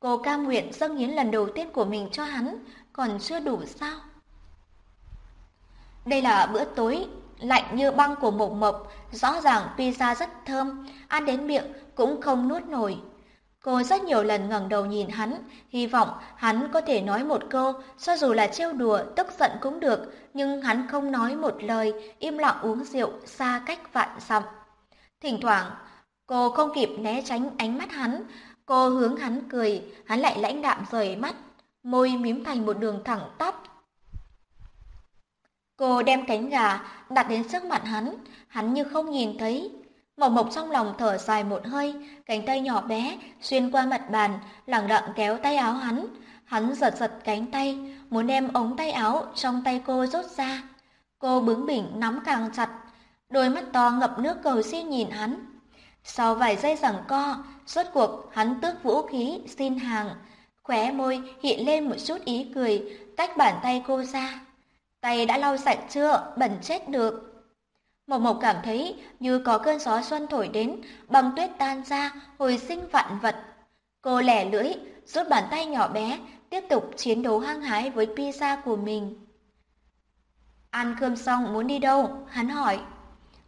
Cô cam nguyện dâng hiến lần đầu tiên của mình cho hắn, còn chưa đủ sao? Đây là bữa tối, lạnh như băng của Mộc Mộc, rõ ràng pizza rất thơm, ăn đến miệng cũng không nuốt nổi. Cô rất nhiều lần ngẩng đầu nhìn hắn, hy vọng hắn có thể nói một câu, cho dù là trêu đùa, tức giận cũng được, nhưng hắn không nói một lời, im lặng uống rượu, xa cách vạn dặm. Thỉnh thoảng, cô không kịp né tránh ánh mắt hắn, cô hướng hắn cười, hắn lại lãnh đạm rời mắt, môi mím thành một đường thẳng tắp. Cô đem cánh gà đặt đến trước mặt hắn, hắn như không nhìn thấy, Mộc Mộc trong lòng thở dài một hơi, cánh tay nhỏ bé xuyên qua mặt bàn, lẳng lặng kéo tay áo hắn. Hắn giật giật cánh tay, muốn đem ống tay áo trong tay cô rút ra. Cô bướng bỉnh nắm càng chặt, đôi mắt to ngập nước cầu xin nhìn hắn. Sau vài giây giằng co, suốt cuộc hắn tước vũ khí xin hàng, khóe môi hiện lên một chút ý cười, tách bàn tay cô ra. Tay đã lau sạch chưa, bẩn chết được. Mộc Mộc cảm thấy như có cơn gió xuân thổi đến, băng tuyết tan ra, hồi sinh vạn vật. Cô lẻ lưỡi, rút bàn tay nhỏ bé, tiếp tục chiến đấu hăng hái với pizza của mình. Ăn cơm xong muốn đi đâu? Hắn hỏi.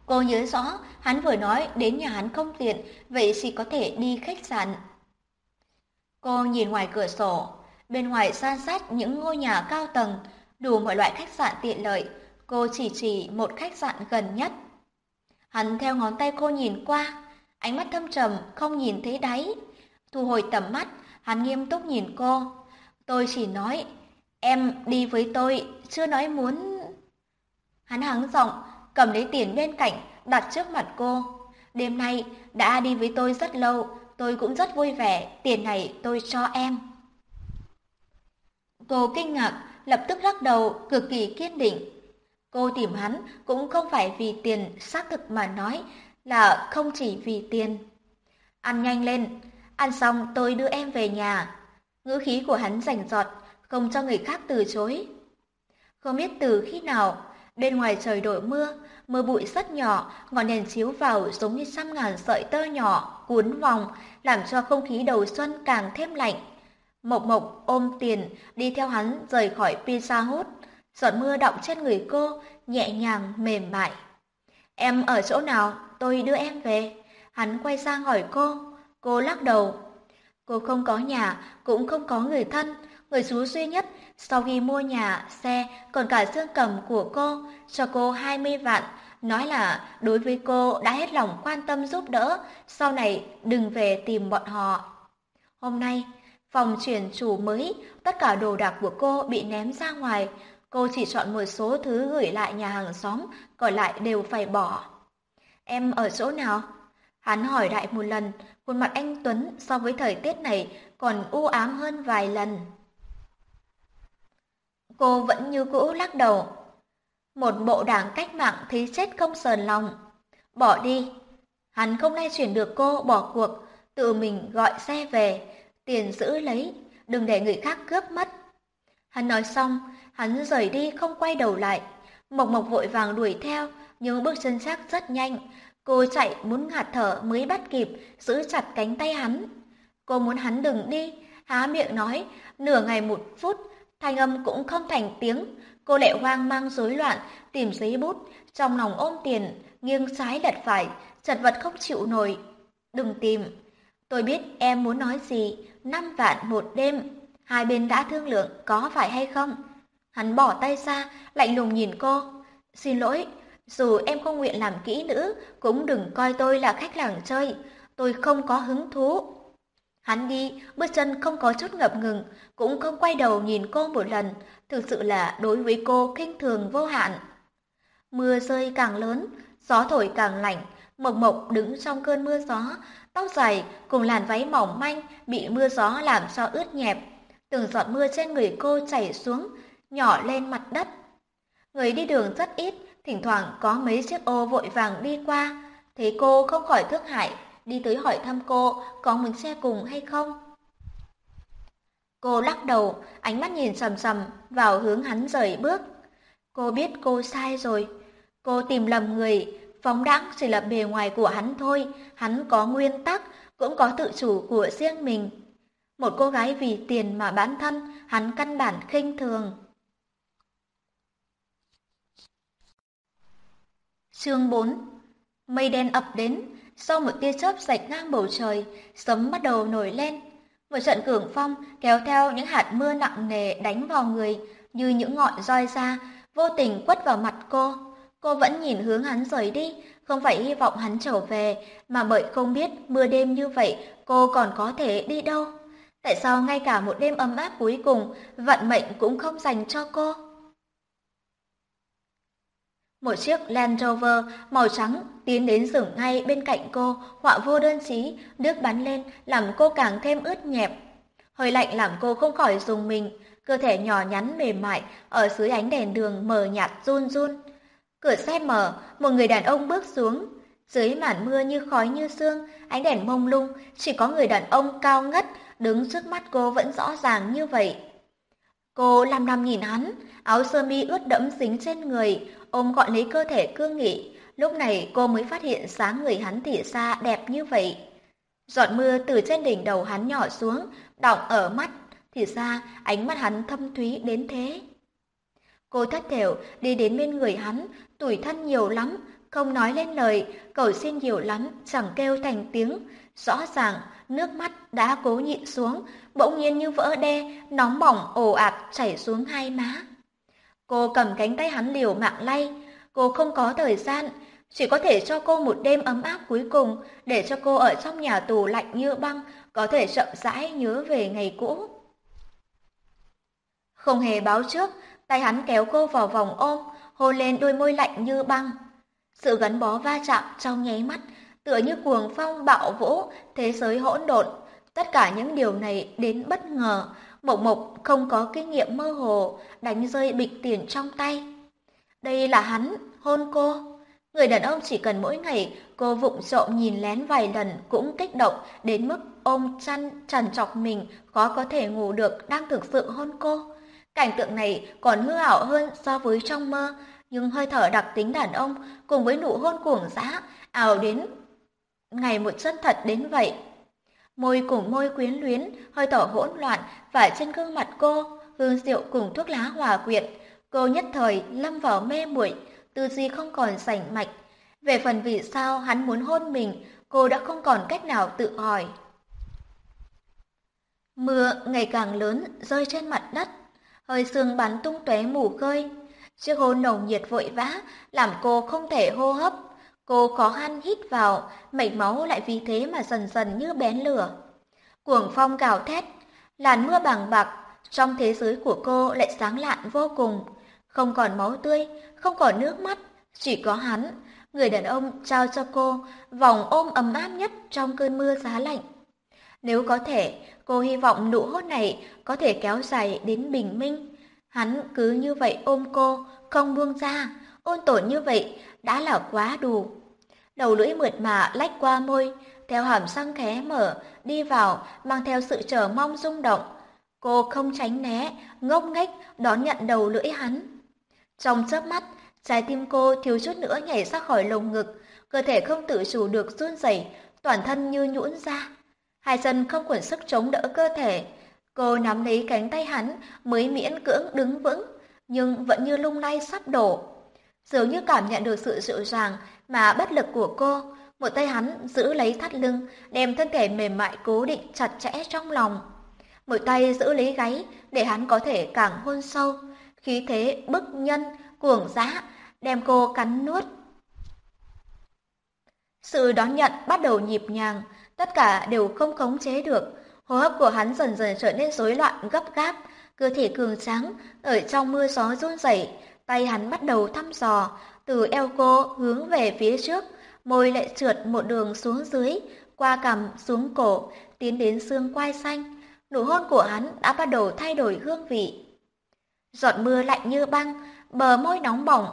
Cô nhớ rõ, hắn vừa nói đến nhà hắn không tiện, vậy chỉ có thể đi khách sạn. Cô nhìn ngoài cửa sổ, bên ngoài san sát những ngôi nhà cao tầng, đủ mọi loại khách sạn tiện lợi, Cô chỉ chỉ một khách sạn gần nhất. Hắn theo ngón tay cô nhìn qua, ánh mắt thâm trầm không nhìn thấy đáy. Thu hồi tầm mắt, hắn nghiêm túc nhìn cô. Tôi chỉ nói, em đi với tôi, chưa nói muốn... Hắn hắng giọng, cầm lấy tiền bên cạnh, đặt trước mặt cô. Đêm nay đã đi với tôi rất lâu, tôi cũng rất vui vẻ, tiền này tôi cho em. Cô kinh ngạc, lập tức lắc đầu, cực kỳ kiên định. Cô tìm hắn cũng không phải vì tiền xác thực mà nói, là không chỉ vì tiền. Ăn nhanh lên, ăn xong tôi đưa em về nhà. Ngữ khí của hắn rành giọt, không cho người khác từ chối. Không biết từ khi nào, bên ngoài trời đổi mưa, mưa bụi rất nhỏ, ngọn đèn chiếu vào giống như trăm ngàn sợi tơ nhỏ, cuốn vòng, làm cho không khí đầu xuân càng thêm lạnh. Mộc Mộc ôm tiền, đi theo hắn rời khỏi Pizza Hut. Giọt mưa đọng trên người cô, nhẹ nhàng, mềm mại. Em ở chỗ nào? Tôi đưa em về. Hắn quay sang hỏi cô. Cô lắc đầu. Cô không có nhà, cũng không có người thân. Người chú duy nhất sau khi mua nhà, xe, còn cả xương cầm của cô, cho cô 20 vạn, nói là đối với cô đã hết lòng quan tâm giúp đỡ, sau này đừng về tìm bọn họ. Hôm nay, phòng chuyển chủ mới, tất cả đồ đạc của cô bị ném ra ngoài, Cô chỉ chọn một số thứ gửi lại nhà hàng xóm, còn lại đều phải bỏ. Em ở chỗ nào? Hắn hỏi lại một lần, khuôn mặt anh Tuấn so với thời tiết này còn u ám hơn vài lần. Cô vẫn như cũ lắc đầu. Một bộ đảng cách mạng thấy chết không sờn lòng. Bỏ đi. Hắn không lay chuyển được cô bỏ cuộc, tự mình gọi xe về, tiền giữ lấy, đừng để người khác cướp mất. Hắn nói xong, Hắn rời đi không quay đầu lại. Mộc Mộc vội vàng đuổi theo, nhưng bước chân chắc rất nhanh. Cô chạy muốn ngạt thở mới bắt kịp, giữ chặt cánh tay hắn. Cô muốn hắn đừng đi, há miệng nói, nửa ngày một phút, thanh âm cũng không thành tiếng. Cô lại hoang mang rối loạn, tìm giấy bút, trong lòng ôm tiền, nghiêng trái lật phải, chật vật không chịu nổi. Đừng tìm, tôi biết em muốn nói gì, năm vạn một đêm, hai bên đã thương lượng có phải hay không? Hắn bỏ tay ra, lạnh lùng nhìn cô. Xin lỗi, dù em không nguyện làm kỹ nữ, cũng đừng coi tôi là khách làng chơi. Tôi không có hứng thú. Hắn đi, bước chân không có chút ngập ngừng, cũng không quay đầu nhìn cô một lần. Thực sự là đối với cô khinh thường vô hạn. Mưa rơi càng lớn, gió thổi càng lạnh. Mộc Mộc đứng trong cơn mưa gió, tóc dài cùng làn váy mỏng manh bị mưa gió làm cho ướt nhẹp. Từng giọt mưa trên người cô chảy xuống, nhỏ lên mặt đất. Người đi đường rất ít, thỉnh thoảng có mấy chiếc ô vội vàng đi qua, thấy cô không khỏi thước hại, đi tới hỏi thăm cô có muốn xe cùng hay không. Cô lắc đầu, ánh mắt nhìn sầm sầm vào hướng hắn rời bước. Cô biết cô sai rồi, cô tìm lầm người, phóng đãng chỉ là bề ngoài của hắn thôi, hắn có nguyên tắc, cũng có tự chủ của riêng mình. Một cô gái vì tiền mà bán thân, hắn căn bản khinh thường. Chương 4 Mây đen ập đến, sau một tia chớp rạch ngang bầu trời, sấm bắt đầu nổi lên. Một trận cường phong kéo theo những hạt mưa nặng nề đánh vào người, như những ngọn roi ra, vô tình quất vào mặt cô. Cô vẫn nhìn hướng hắn rời đi, không phải hy vọng hắn trở về, mà bởi không biết mưa đêm như vậy cô còn có thể đi đâu. Tại sao ngay cả một đêm ấm áp cuối cùng, vận mệnh cũng không dành cho cô? Một chiếc Land Rover màu trắng tiến đến dừng ngay bên cạnh cô, họa vô đơn chí, nước bắn lên làm cô càng thêm ướt nhẹp. Hơi lạnh làm cô không khỏi dùng mình, cơ thể nhỏ nhắn mềm mại ở dưới ánh đèn đường mờ nhạt run run. Cửa xe mở, một người đàn ông bước xuống. Dưới màn mưa như khói như sương, ánh đèn mông lung, chỉ có người đàn ông cao ngất đứng trước mắt cô vẫn rõ ràng như vậy. Cô làm năm nhìn hắn, áo sơ mi ướt đẫm dính trên người, ôm gọn lấy cơ thể cương nghị. Lúc này cô mới phát hiện sáng người hắn tỉ xa đẹp như vậy. Giọt mưa từ trên đỉnh đầu hắn nhỏ xuống, đọng ở mắt, thì ra ánh mắt hắn thâm thúy đến thế. Cô thất thểu đi đến bên người hắn, tủi thân nhiều lắm, không nói lên lời, cầu xin nhiều lắm, chẳng kêu thành tiếng. Rõ ràng, nước mắt đã cố nhịn xuống, bỗng nhiên như vỡ đê, nóng bỏng ồ ạt chảy xuống hai má. Cô cầm cánh tay hắn liều mạng lay, cô không có thời gian, chỉ có thể cho cô một đêm ấm áp cuối cùng, để cho cô ở trong nhà tù lạnh như băng, có thể chậm rãi nhớ về ngày cũ. Không hề báo trước, tay hắn kéo cô vào vòng ôm, hôn lên đôi môi lạnh như băng. Sự gắn bó va chạm trong nháy mắt, tựa như cuồng phong bạo vũ, thế giới hỗn độn. Tất cả những điều này đến bất ngờ, Mộc Mộc không có kinh nghiệm mơ hồ, đánh rơi bịch tiền trong tay. Đây là hắn, hôn cô. Người đàn ông chỉ cần mỗi ngày cô vụng trộm nhìn lén vài lần cũng kích động đến mức ôm chăn trần chọc mình khó có thể ngủ được đang thực sự hôn cô. Cảnh tượng này còn hư ảo hơn so với trong mơ, nhưng hơi thở đặc tính đàn ông cùng với nụ hôn cuồng dã ảo đến ngày một chân thật đến vậy. Môi cùng môi quyến luyến, hơi thở hỗn loạn và trên gương mặt cô, hương rượu cùng thuốc lá hòa quyện. Cô nhất thời lâm vào mê muội, tư duy không còn sảnh mạch. Về phần vì sao hắn muốn hôn mình, cô đã không còn cách nào tự hỏi. Mưa ngày càng lớn rơi trên mặt đất, hơi sương bắn tung tóe mù khơi. Chiếc hôn nồng nhiệt vội vã làm cô không thể hô hấp. Cô khó khăn hít vào, mạch máu lại vì thế mà dần dần như bén lửa. Cuồng phong gào thét, làn mưa bằng bạc, trong thế giới của cô lại sáng lạn vô cùng. Không còn máu tươi, không còn nước mắt, chỉ có hắn, người đàn ông trao cho cô vòng ôm ấm áp nhất trong cơn mưa giá lạnh. Nếu có thể, cô hy vọng nụ hôn này có thể kéo dài đến bình minh. Hắn cứ như vậy ôm cô, không buông ra, ôn tổn như vậy đã là quá đủ. Đầu lưỡi mượt mà lách qua môi, theo hàm răng khé mở, đi vào, mang theo sự chờ mong rung động. Cô không tránh né, ngốc nghếch đón nhận đầu lưỡi hắn. Trong chớp mắt, trái tim cô thiếu chút nữa nhảy ra khỏi lồng ngực, cơ thể không tự chủ được run rẩy, toàn thân như nhũn ra hai chân không còn sức chống đỡ cơ thể. Cô nắm lấy cánh tay hắn mới miễn cưỡng đứng vững, nhưng vẫn như lung lay sắp đổ. Dường như cảm nhận được sự dịu dàng mà bất lực của cô, một tay hắn giữ lấy thắt lưng, đem thân thể mềm mại cố định chặt chẽ trong lòng. Một tay giữ lấy gáy để hắn có thể càng hôn sâu, khí thế bức nhân, cuồng dã, đem cô cắn nuốt. Sự đón nhận bắt đầu nhịp nhàng, tất cả đều không khống chế được. Hô hấp của hắn dần dần trở nên rối loạn gấp gáp, cơ thể cường tráng ở trong mưa gió run rẩy, tay hắn bắt đầu thăm dò từ eo cô hướng về phía trước, môi lại trượt một đường xuống dưới, qua cằm xuống cổ, tiến đến xương quai xanh. Nụ hôn của hắn đã bắt đầu thay đổi hương vị. Giọt mưa lạnh như băng, bờ môi nóng bỏng,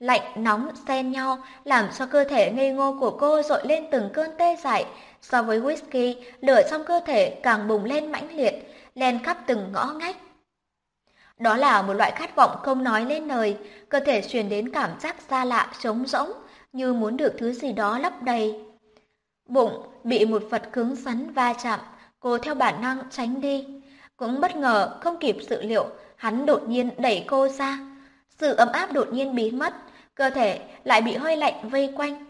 lạnh nóng xen nhau làm cho cơ thể ngây ngô của cô dội lên từng cơn tê dại. So với whisky, lửa trong cơ thể càng bùng lên mãnh liệt, len khắp từng ngõ ngách. Đó là một loại khát vọng không nói lên lời, cơ thể truyền đến cảm giác xa lạ, trống rỗng, như muốn được thứ gì đó lấp đầy. Bụng bị một vật cứng rắn va chạm, cô theo bản năng tránh đi. Cũng bất ngờ, không kịp sự liệu, hắn đột nhiên đẩy cô ra. Sự ấm áp đột nhiên biến mất, cơ thể lại bị hơi lạnh vây quanh.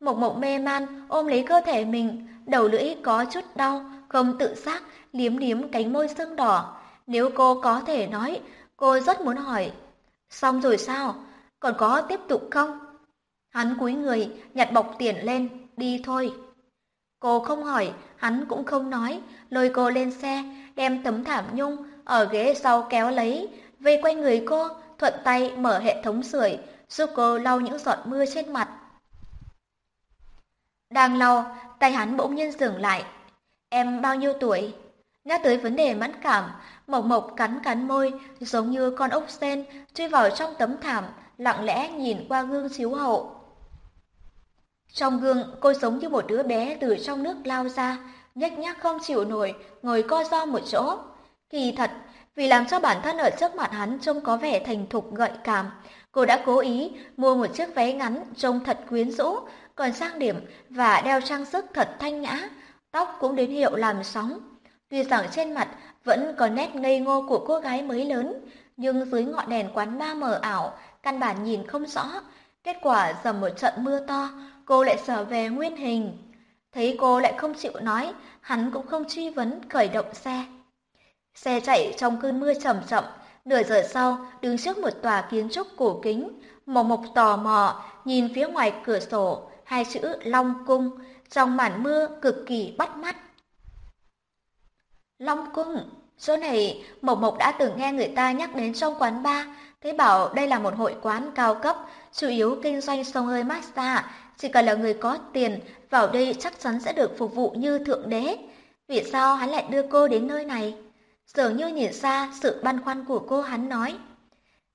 Mộc mộc mê man ôm lấy cơ thể mình, đầu lưỡi có chút đau, không tự giác, liếm liếm cánh môi sưng đỏ. Nếu cô có thể nói, cô rất muốn hỏi. Xong rồi sao? Còn có tiếp tục không? Hắn cúi người, nhặt bọc tiền lên, đi thôi. Cô không hỏi, hắn cũng không nói, lôi cô lên xe, đem tấm thảm nhung ở ghế sau kéo lấy, vây quanh người cô, thuận tay mở hệ thống sưởi, giúp cô lau những giọt mưa trên mặt. Đang lau, tay hắn bỗng nhiên dừng lại. Em bao nhiêu tuổi? Nhắc tới vấn đề mẫn cảm, Mộc Mộc cắn cắn môi, giống như con ốc sen chui vào trong tấm thảm, lặng lẽ nhìn qua gương chiếu hậu. Trong gương, cô giống như một đứa bé từ trong nước lao ra, nhếch nhác không chịu nổi, ngồi co ro một chỗ. Kỳ thật, vì làm cho bản thân ở trước mặt hắn trông có vẻ thành thục gợi cảm, cô đã cố ý mua một chiếc váy ngắn trông thật quyến rũ, còn trang điểm và đeo trang sức thật thanh nhã, tóc cũng đến hiệu làm sóng. Tuy rằng trên mặt vẫn có nét ngây ngô của cô gái mới lớn, nhưng dưới ngọn đèn quán ba mờ ảo, căn bản nhìn không rõ. Kết quả dầm một trận mưa to, cô lại trở về nguyên hình. Thấy cô lại không chịu nói, hắn cũng không truy vấn khởi động xe. Xe chạy trong cơn mưa chậm chậm, nửa giờ sau đứng trước một tòa kiến trúc cổ kính, Mộc Mộc tò mò nhìn phía ngoài cửa sổ hai chữ Long Cung trong màn mưa cực kỳ bắt mắt. Long Cung, chỗ này Mộc Mộc đã từng nghe người ta nhắc đến trong quán bar, thấy bảo đây là một hội quán cao cấp, chủ yếu kinh doanh sông hơi massage, chỉ cần là người có tiền vào đây chắc chắn sẽ được phục vụ như thượng đế. Vì sao hắn lại đưa cô đến nơi này? Dường như nhìn xa sự băn khoăn của cô hắn nói.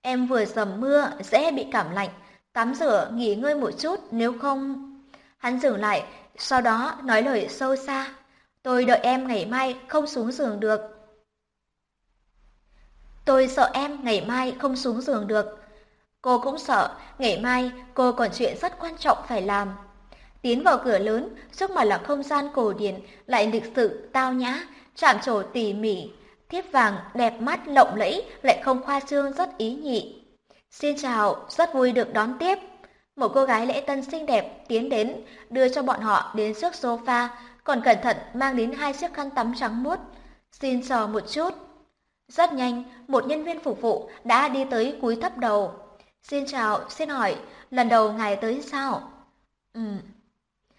Em vừa dầm mưa, dễ bị cảm lạnh, tắm rửa, nghỉ ngơi một chút nếu không... Hắn dừng lại, sau đó nói lời sâu xa. Tôi đợi em ngày mai không xuống giường được. Tôi sợ em ngày mai không xuống giường được. Cô cũng sợ, ngày mai cô còn chuyện rất quan trọng phải làm. Tiến vào cửa lớn, trước mặt là không gian cổ điển, lại lịch sự, tao nhã, chạm trổ tỉ mỉ, thiếp vàng, đẹp mắt, lộng lẫy, lại không khoa trương rất ý nhị. Xin chào, rất vui được đón tiếp. Một cô gái lễ tân xinh đẹp tiến đến, đưa cho bọn họ đến trước sofa, còn cẩn thận mang đến hai chiếc khăn tắm trắng muốt. Xin chờ một chút. Rất nhanh, một nhân viên phục vụ đã đi tới cúi thấp đầu. Xin chào, xin hỏi, lần đầu ngài tới sao? Ừm.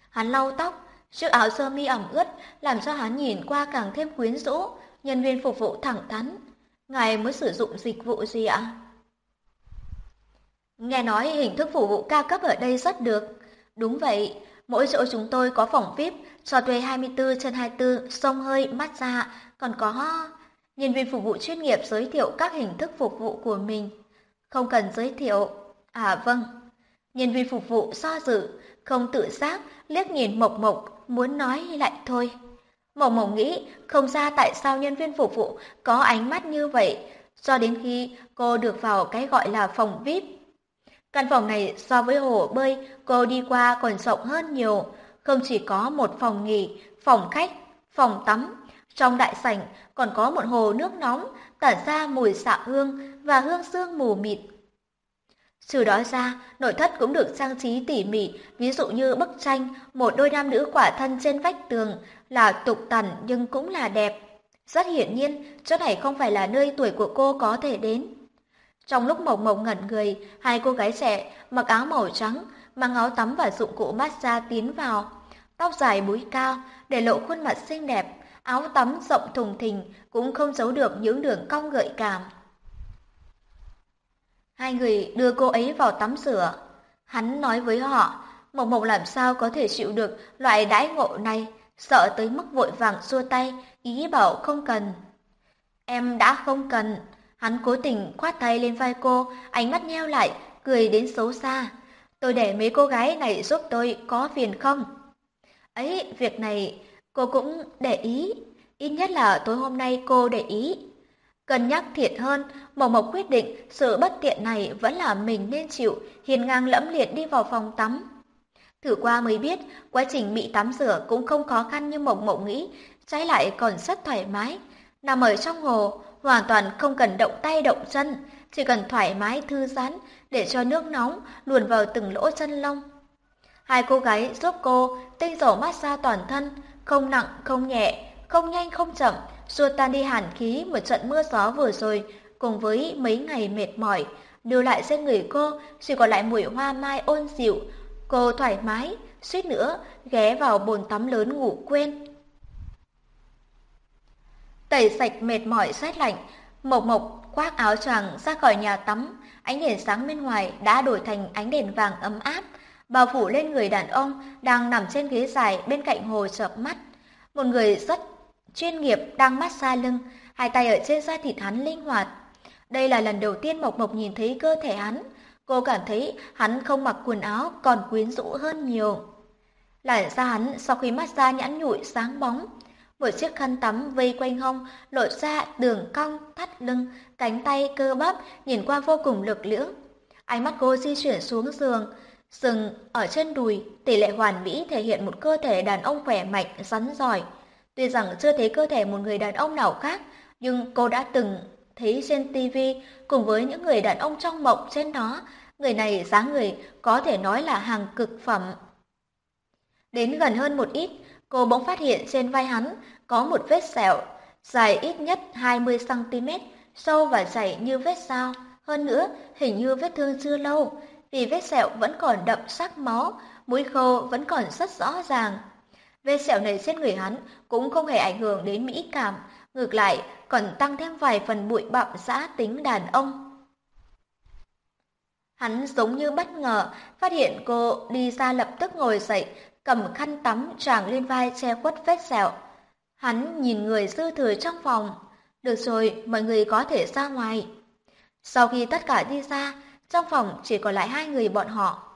Hắn lau tóc, chiếc áo sơ mi ẩm ướt làm cho hắn nhìn qua càng thêm quyến rũ. Nhân viên phục vụ thẳng thắn. Ngài mới sử dụng dịch vụ gì ạ? Nghe nói hình thức phục vụ cao cấp ở đây rất được. Đúng vậy, mỗi chỗ chúng tôi có phòng VIP, cho thuê 24 trên 24, sông hơi, massage, còn có... Nhân viên phục vụ chuyên nghiệp giới thiệu các hình thức phục vụ của mình. Không cần giới thiệu. À vâng. Nhân viên phục vụ do dự, không tự giác, liếc nhìn mộc mộc, muốn nói lại thôi. Mộc mộc nghĩ không ra tại sao nhân viên phục vụ có ánh mắt như vậy, cho đến khi cô được vào cái gọi là phòng VIP. Căn phòng này so với hồ bơi cô đi qua còn rộng hơn nhiều, không chỉ có một phòng nghỉ, phòng khách, phòng tắm. Trong đại sảnh còn có một hồ nước nóng tản ra mùi xạ hương và hương sương mù mịt. Trừ đó ra, nội thất cũng được trang trí tỉ mỉ, ví dụ như bức tranh một đôi nam nữ quả thân trên vách tường là tục tằn nhưng cũng là đẹp. Rất hiển nhiên, chỗ này không phải là nơi tuổi của cô có thể đến. Trong lúc Mộc Mộc ngẩn người, hai cô gái trẻ mặc áo màu trắng, mang áo tắm và dụng cụ massage tiến vào. Tóc dài búi cao, để lộ khuôn mặt xinh đẹp, áo tắm rộng thùng thình cũng không giấu được những đường cong gợi cảm. Hai người đưa cô ấy vào tắm rửa. Hắn nói với họ, Mộc Mộc làm sao có thể chịu được loại đãi ngộ này, sợ tới mức vội vàng xua tay, ý bảo không cần. Em đã không cần. Hắn cố tình khoát tay lên vai cô, ánh mắt nheo lại, cười đến xấu xa. Tôi để mấy cô gái này giúp tôi có phiền không? Ấy, việc này cô cũng để ý. Ít nhất là tối hôm nay cô để ý. Cân nhắc thiệt hơn, Mộc Mộc quyết định sự bất tiện này vẫn là mình nên chịu, hiền ngang lẫm liệt đi vào phòng tắm. Thử qua mới biết, quá trình bị tắm rửa cũng không khó khăn như Mộc Mộc nghĩ, trái lại còn rất thoải mái. Nằm ở trong hồ, hoàn toàn không cần động tay động chân, chỉ cần thoải mái thư giãn để cho nước nóng luồn vào từng lỗ chân lông. Hai cô gái giúp cô tinh dầu massage toàn thân, không nặng không nhẹ, không nhanh không chậm, xua tan đi hàn khí một trận mưa gió vừa rồi cùng với mấy ngày mệt mỏi, đưa lại trên người cô chỉ còn lại mùi hoa mai ôn dịu. Cô thoải mái, suýt nữa ghé vào bồn tắm lớn ngủ quên. Tẩy sạch mệt mỏi rét lạnh, Mộc Mộc khoác áo choàng ra khỏi nhà tắm, ánh đèn sáng bên ngoài đã đổi thành ánh đèn vàng ấm áp, bao phủ lên người đàn ông đang nằm trên ghế dài bên cạnh hồ chợp mắt. Một người rất chuyên nghiệp đang massage lưng, hai tay ở trên da thịt hắn linh hoạt. Đây là lần đầu tiên Mộc Mộc nhìn thấy cơ thể hắn, cô cảm thấy hắn không mặc quần áo còn quyến rũ hơn nhiều. Làn da hắn sau khi massage nhẵn nhụi sáng bóng, một chiếc khăn tắm vây quanh hông, lộ ra đường cong, thắt lưng, cánh tay cơ bắp nhìn qua vô cùng lực lưỡng. Ánh mắt cô di chuyển xuống giường, sừng ở chân đùi, tỷ lệ hoàn mỹ thể hiện một cơ thể đàn ông khỏe mạnh, rắn giỏi. Tuy rằng chưa thấy cơ thể một người đàn ông nào khác, nhưng cô đã từng thấy trên TV cùng với những người đàn ông trong mộng trên đó, người này dáng người có thể nói là hàng cực phẩm. Đến gần hơn một ít, cô bỗng phát hiện trên vai hắn có một vết sẹo, dài ít nhất 20cm, sâu và dày như vết dao. Hơn nữa, hình như vết thương chưa lâu, vì vết sẹo vẫn còn đậm sắc máu, mũi khô vẫn còn rất rõ ràng. Vết sẹo này trên người hắn cũng không hề ảnh hưởng đến mỹ cảm, ngược lại còn tăng thêm vài phần bụi bặm xã tính đàn ông. Hắn giống như bất ngờ, phát hiện cô đi ra lập tức ngồi dậy, cầm khăn tắm tràng lên vai che khuất vết sẹo. Hắn nhìn người dư thừa trong phòng. Được rồi, mọi người có thể ra ngoài. Sau khi tất cả đi ra, trong phòng chỉ còn lại hai người bọn họ.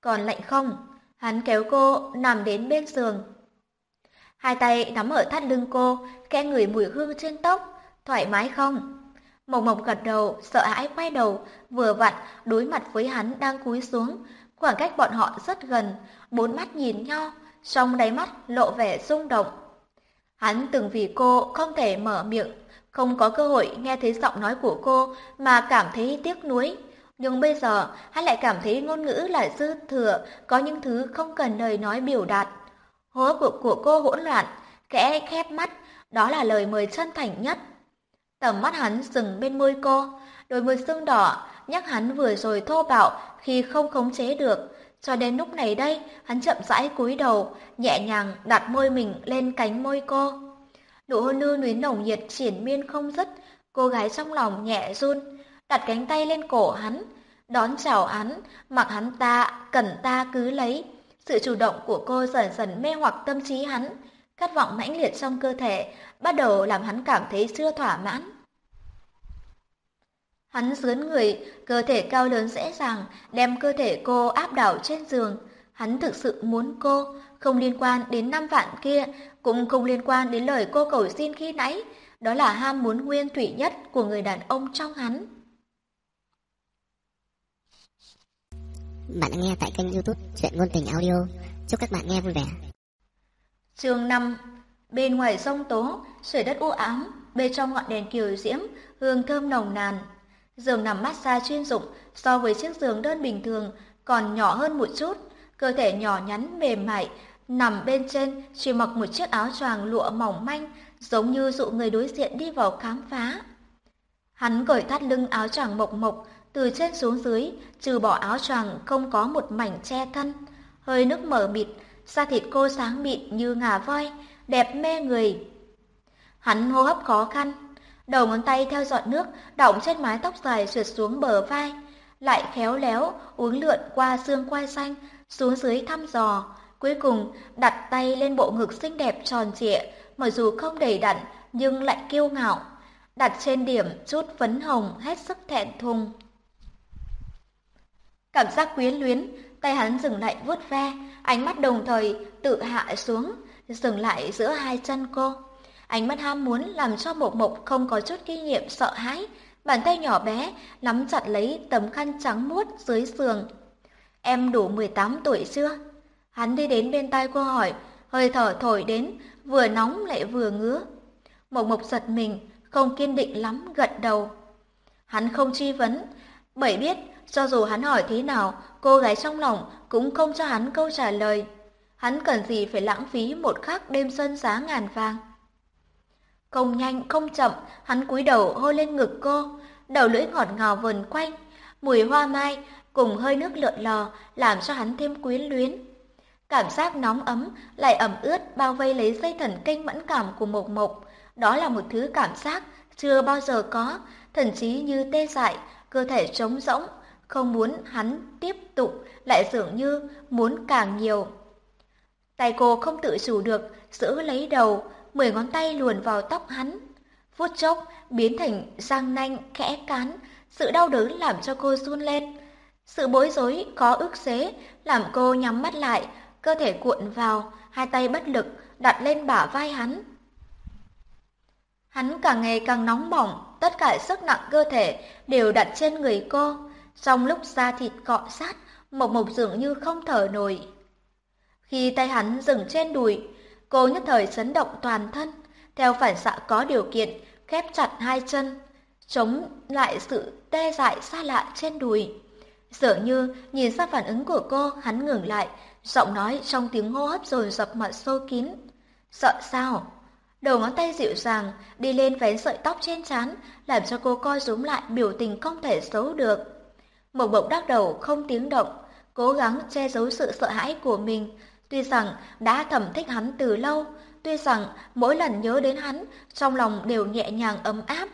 Còn lạnh không? Hắn kéo cô nằm đến bên giường. Hai tay nắm ở thắt lưng cô, kẽ người mùi hương trên tóc. Thoải mái không? Mộc Mộc gật đầu, sợ hãi quay đầu, vừa vặn đối mặt với hắn đang cúi xuống. Khoảng cách bọn họ rất gần, bốn mắt nhìn nhau, trong đáy mắt lộ vẻ rung động. Hắn từng vì cô không thể mở miệng, không có cơ hội nghe thấy giọng nói của cô mà cảm thấy tiếc nuối. Nhưng bây giờ, hắn lại cảm thấy ngôn ngữ là dư thừa, có những thứ không cần lời nói biểu đạt. Hố của, của cô hỗn loạn, kẽ khép mắt, đó là lời mời chân thành nhất. Tầm mắt hắn dừng bên môi cô, đôi môi sưng đỏ, nhắc hắn vừa rồi thô bạo khi không khống chế được. Cho đến lúc này đây, hắn chậm rãi cúi đầu, nhẹ nhàng đặt môi mình lên cánh môi cô. Nụ hôn lưu luyến nồng nhiệt triển miên không dứt, cô gái trong lòng nhẹ run, đặt cánh tay lên cổ hắn, đón chào hắn, mặc hắn ta, cần ta cứ lấy. Sự chủ động của cô dần dần mê hoặc tâm trí hắn, khát vọng mãnh liệt trong cơ thể, bắt đầu làm hắn cảm thấy chưa thỏa mãn. Hắn dướn người, cơ thể cao lớn dễ dàng, đem cơ thể cô áp đảo trên giường. Hắn thực sự muốn cô, không liên quan đến năm vạn kia, cũng không liên quan đến lời cô cầu xin khi nãy. Đó là ham muốn nguyên thủy nhất của người đàn ông trong hắn. Bạn đang nghe tại kênh youtube Chuyện Ngôn Tình Audio. Chúc các bạn nghe vui vẻ. Chương 5 Bên ngoài sông tố, trời đất u ám, bên trong ngọn đèn kiều diễm, hương thơm nồng nàn. Giường nằm massage chuyên dụng so với chiếc giường đơn bình thường còn nhỏ hơn một chút, cơ thể nhỏ nhắn mềm mại, nằm bên trên chỉ mặc một chiếc áo choàng lụa mỏng manh, giống như dụ người đối diện đi vào khám phá. Hắn cởi thắt lưng áo choàng mộc mộc, từ trên xuống dưới, trừ bỏ áo choàng không có một mảnh che thân, hơi nước mở mịt, da thịt cô sáng mịn như ngà voi, đẹp mê người. Hắn hô hấp khó khăn, đầu ngón tay theo giọt nước đọng trên mái tóc dài trượt xuống bờ vai, lại khéo léo uốn lượn qua xương quai xanh xuống dưới thăm dò, cuối cùng đặt tay lên bộ ngực xinh đẹp tròn trịa, mặc dù không đầy đặn nhưng lại kiêu ngạo, đặt trên điểm chút phấn hồng hết sức thẹn thùng. Cảm giác quyến luyến, tay hắn dừng lại vuốt ve, ánh mắt đồng thời tự hạ xuống, dừng lại giữa hai chân cô. Ánh mắt ham muốn làm cho Mộc Mộc không có chút kinh nghiệm sợ hãi, bàn tay nhỏ bé nắm chặt lấy tấm khăn trắng muốt dưới giường. Em đủ 18 tuổi chưa? Hắn đi đến bên tai cô hỏi, hơi thở thổi đến, vừa nóng lại vừa ngứa. Mộc Mộc giật mình, không kiên định lắm gật đầu. Hắn không truy vấn, bởi biết cho dù hắn hỏi thế nào, cô gái trong lòng cũng không cho hắn câu trả lời. Hắn cần gì phải lãng phí một khắc đêm xuân giá ngàn vàng. Không nhanh, không chậm, hắn cúi đầu hôn lên ngực cô, đầu lưỡi ngọt ngào vần quanh, mùi hoa mai cùng hơi nước lượn lò làm cho hắn thêm quyến luyến. Cảm giác nóng ấm lại ẩm ướt bao vây lấy dây thần kinh mẫn cảm của Mộc Mộc, đó là một thứ cảm giác chưa bao giờ có, thậm chí như tê dại, cơ thể trống rỗng, không muốn hắn tiếp tục, lại dường như muốn càng nhiều. Tay cô không tự chủ được, giữ lấy đầu, mười ngón tay luồn vào tóc hắn. Phút chốc, biến thành răng nanh, khẽ cán, sự đau đớn làm cho cô run lên. Sự bối rối, khó ức xế, làm cô nhắm mắt lại, cơ thể cuộn vào, hai tay bất lực, đặt lên bả vai hắn. Hắn càng ngày càng nóng bỏng, tất cả sức nặng cơ thể đều đặt trên người cô. Trong lúc da thịt cọ sát, Mộc Mộc dường như không thở nổi. Khi tay hắn dừng trên đùi, cô nhất thời chấn động toàn thân, theo phản xạ có điều kiện, khép chặt hai chân, chống lại sự tê dại xa lạ trên đùi. Dường như nhìn ra phản ứng của cô, hắn ngừng lại, giọng nói trong tiếng hô hấp rồi dập mặt sâu kín. Sợ sao? Đầu ngón tay dịu dàng đi lên vén sợi tóc trên trán, làm cho cô coi rúm lại biểu tình không thể xấu được. Mộc bộc đắc đầu không tiếng động, cố gắng che giấu sự sợ hãi của mình. Tuy rằng đã thầm thích hắn từ lâu, tuy rằng mỗi lần nhớ đến hắn, trong lòng đều nhẹ nhàng ấm áp,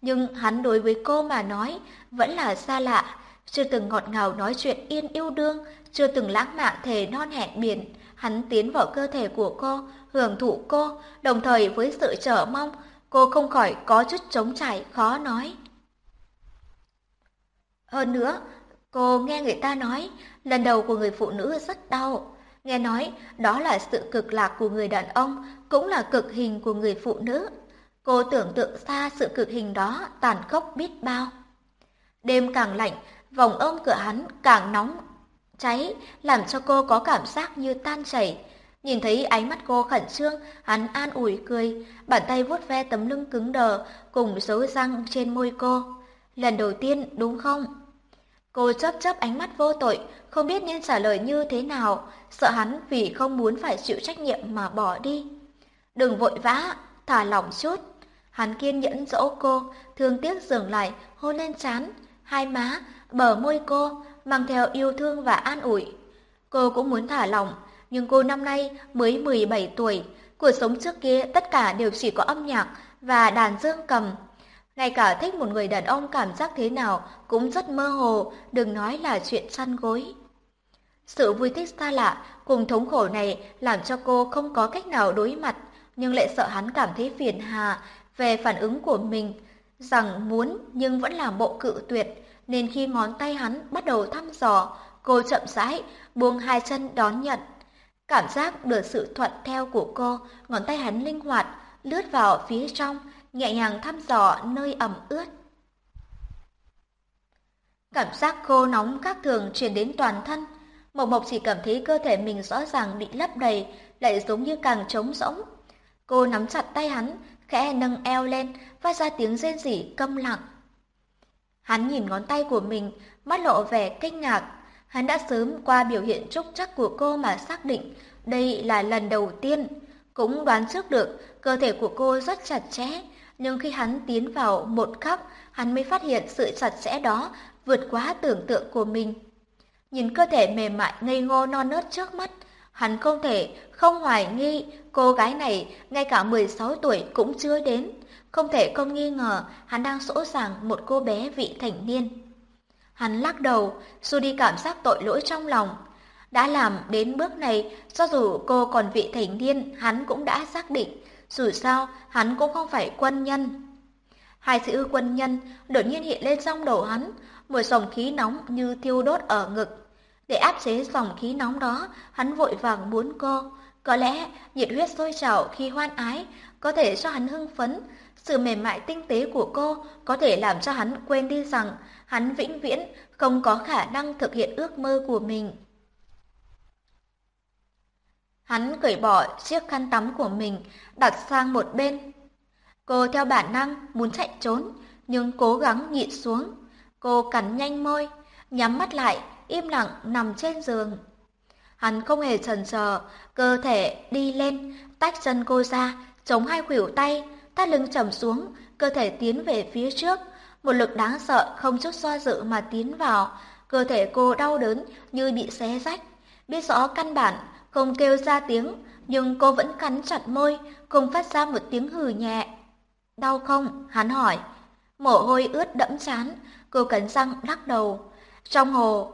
nhưng hắn đối với cô mà nói vẫn là xa lạ, chưa từng ngọt ngào nói chuyện yên yêu đương, chưa từng lãng mạn thề non hẹn biển. Hắn tiến vào cơ thể của cô, hưởng thụ cô, đồng thời với sự chờ mong, cô không khỏi có chút trống trải, khó nói. Hơn nữa, cô nghe người ta nói, lần đầu của người phụ nữ rất đau. Nghe nói, đó là sự cực lạc của người đàn ông, cũng là cực hình của người phụ nữ. Cô tưởng tượng xa sự cực hình đó tàn khốc biết bao. Đêm càng lạnh, vòng ôm cửa hắn càng nóng, cháy, làm cho cô có cảm giác như tan chảy. Nhìn thấy ánh mắt cô khẩn trương, hắn an ủi cười, bàn tay vuốt ve tấm lưng cứng đờ cùng dấu răng trên môi cô. Lần đầu tiên, đúng không? Cô chớp chớp ánh mắt vô tội, không biết nên trả lời như thế nào, sợ hắn vì không muốn phải chịu trách nhiệm mà bỏ đi. Đừng vội vã, thả lỏng chút. Hắn kiên nhẫn dỗ cô, thương tiếc dừng lại, hôn lên trán, hai má, bờ môi cô, mang theo yêu thương và an ủi. Cô cũng muốn thả lỏng, nhưng cô năm nay mới 17 tuổi, cuộc sống trước kia tất cả đều chỉ có âm nhạc và đàn dương cầm. Ngay cả thích một người đàn ông cảm giác thế nào cũng rất mơ hồ, đừng nói là chuyện săn gối. Sự vui thích xa lạ cùng thống khổ này làm cho cô không có cách nào đối mặt, nhưng lại sợ hắn cảm thấy phiền hà về phản ứng của mình, rằng muốn nhưng vẫn làm bộ cự tuyệt, nên khi ngón tay hắn bắt đầu thăm dò, cô chậm rãi buông hai chân đón nhận. Cảm giác được sự thuận theo của cô, ngón tay hắn linh hoạt, lướt vào phía trong, nhẹ nhàng thăm dò nơi ẩm ướt. Cảm giác khô nóng khác thường truyền đến toàn thân. Mộc Mộc chỉ cảm thấy cơ thể mình rõ ràng bị lấp đầy, lại giống như càng trống rỗng. Cô nắm chặt tay hắn, khẽ nâng eo lên, phát ra tiếng rên rỉ câm lặng. Hắn nhìn ngón tay của mình, mắt lộ vẻ kinh ngạc. Hắn đã sớm qua biểu hiện trúc chắc của cô mà xác định đây là lần đầu tiên. Cũng đoán trước được cơ thể của cô rất chặt chẽ, nhưng khi hắn tiến vào một khắc, hắn mới phát hiện sự chặt chẽ đó vượt quá tưởng tượng của mình. Nhìn cơ thể mềm mại ngây ngô non nớt trước mắt, hắn không thể không hoài nghi cô gái này ngay cả 16 tuổi cũng chưa đến. Không thể không nghi ngờ hắn đang sỗ sàng một cô bé vị thành niên. Hắn lắc đầu, xua đi cảm giác tội lỗi trong lòng. Đã làm đến bước này, cho dù cô còn vị thành niên, hắn cũng đã xác định. Dù sao, hắn cũng không phải quân nhân. Hai chữ quân nhân đột nhiên hiện lên trong đầu hắn, một dòng khí nóng như thiêu đốt ở ngực. Để áp chế dòng khí nóng đó, hắn vội vàng muốn cô. Có lẽ nhiệt huyết sôi trào khi hoan ái có thể cho hắn hưng phấn, sự mềm mại tinh tế của cô có thể làm cho hắn quên đi rằng hắn vĩnh viễn không có khả năng thực hiện ước mơ của mình. Hắn cởi bỏ chiếc khăn tắm của mình, đặt sang một bên. Cô theo bản năng muốn chạy trốn, nhưng cố gắng nhịn xuống. Cô cắn nhanh môi, nhắm mắt lại, im lặng nằm trên giường. Hắn không hề chần chờ, cơ thể đi lên, tách chân cô ra, chống hai khuỷu tay, thắt lưng trầm xuống, cơ thể tiến về phía trước. Một lực đáng sợ không chút do dự mà tiến vào, cơ thể cô đau đớn như bị xé rách. Biết rõ căn bản, không kêu ra tiếng, nhưng cô vẫn cắn chặt môi, không phát ra một tiếng hừ nhẹ. Đau không? Hắn hỏi. Mồ hôi ướt đẫm chán, cô cắn răng lắc đầu. Trong hồ,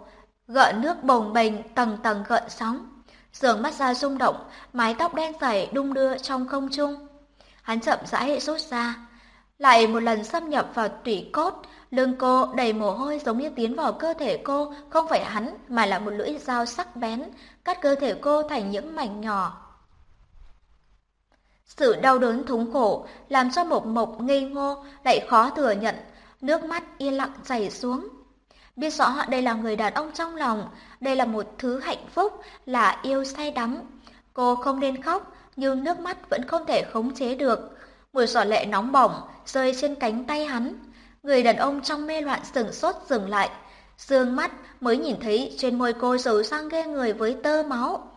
gợn nước bồng bềnh tầng tầng gợn sóng. Giường mắt ra rung động, mái tóc đen dày đung đưa trong không trung. Hắn chậm rãi rút ra, lại một lần xâm nhập vào tủy cốt, lưng cô đầy mồ hôi giống như tiến vào cơ thể cô, không phải hắn mà là một lưỡi dao sắc bén, cắt cơ thể cô thành những mảnh nhỏ. Sự đau đớn thống khổ làm cho Mộc Mộc ngây ngô lại khó thừa nhận, nước mắt yên lặng chảy xuống. Biết rõ đây là người đàn ông trong lòng, đây là một thứ hạnh phúc, là yêu say đắm. Cô không nên khóc, nhưng nước mắt vẫn không thể khống chế được. mùi giọt lệ nóng bỏng rơi trên cánh tay hắn. Người đàn ông trong mê loạn sừng sốt dừng lại. Dương mắt mới nhìn thấy trên môi cô dấu sang ghê người với tơ máu.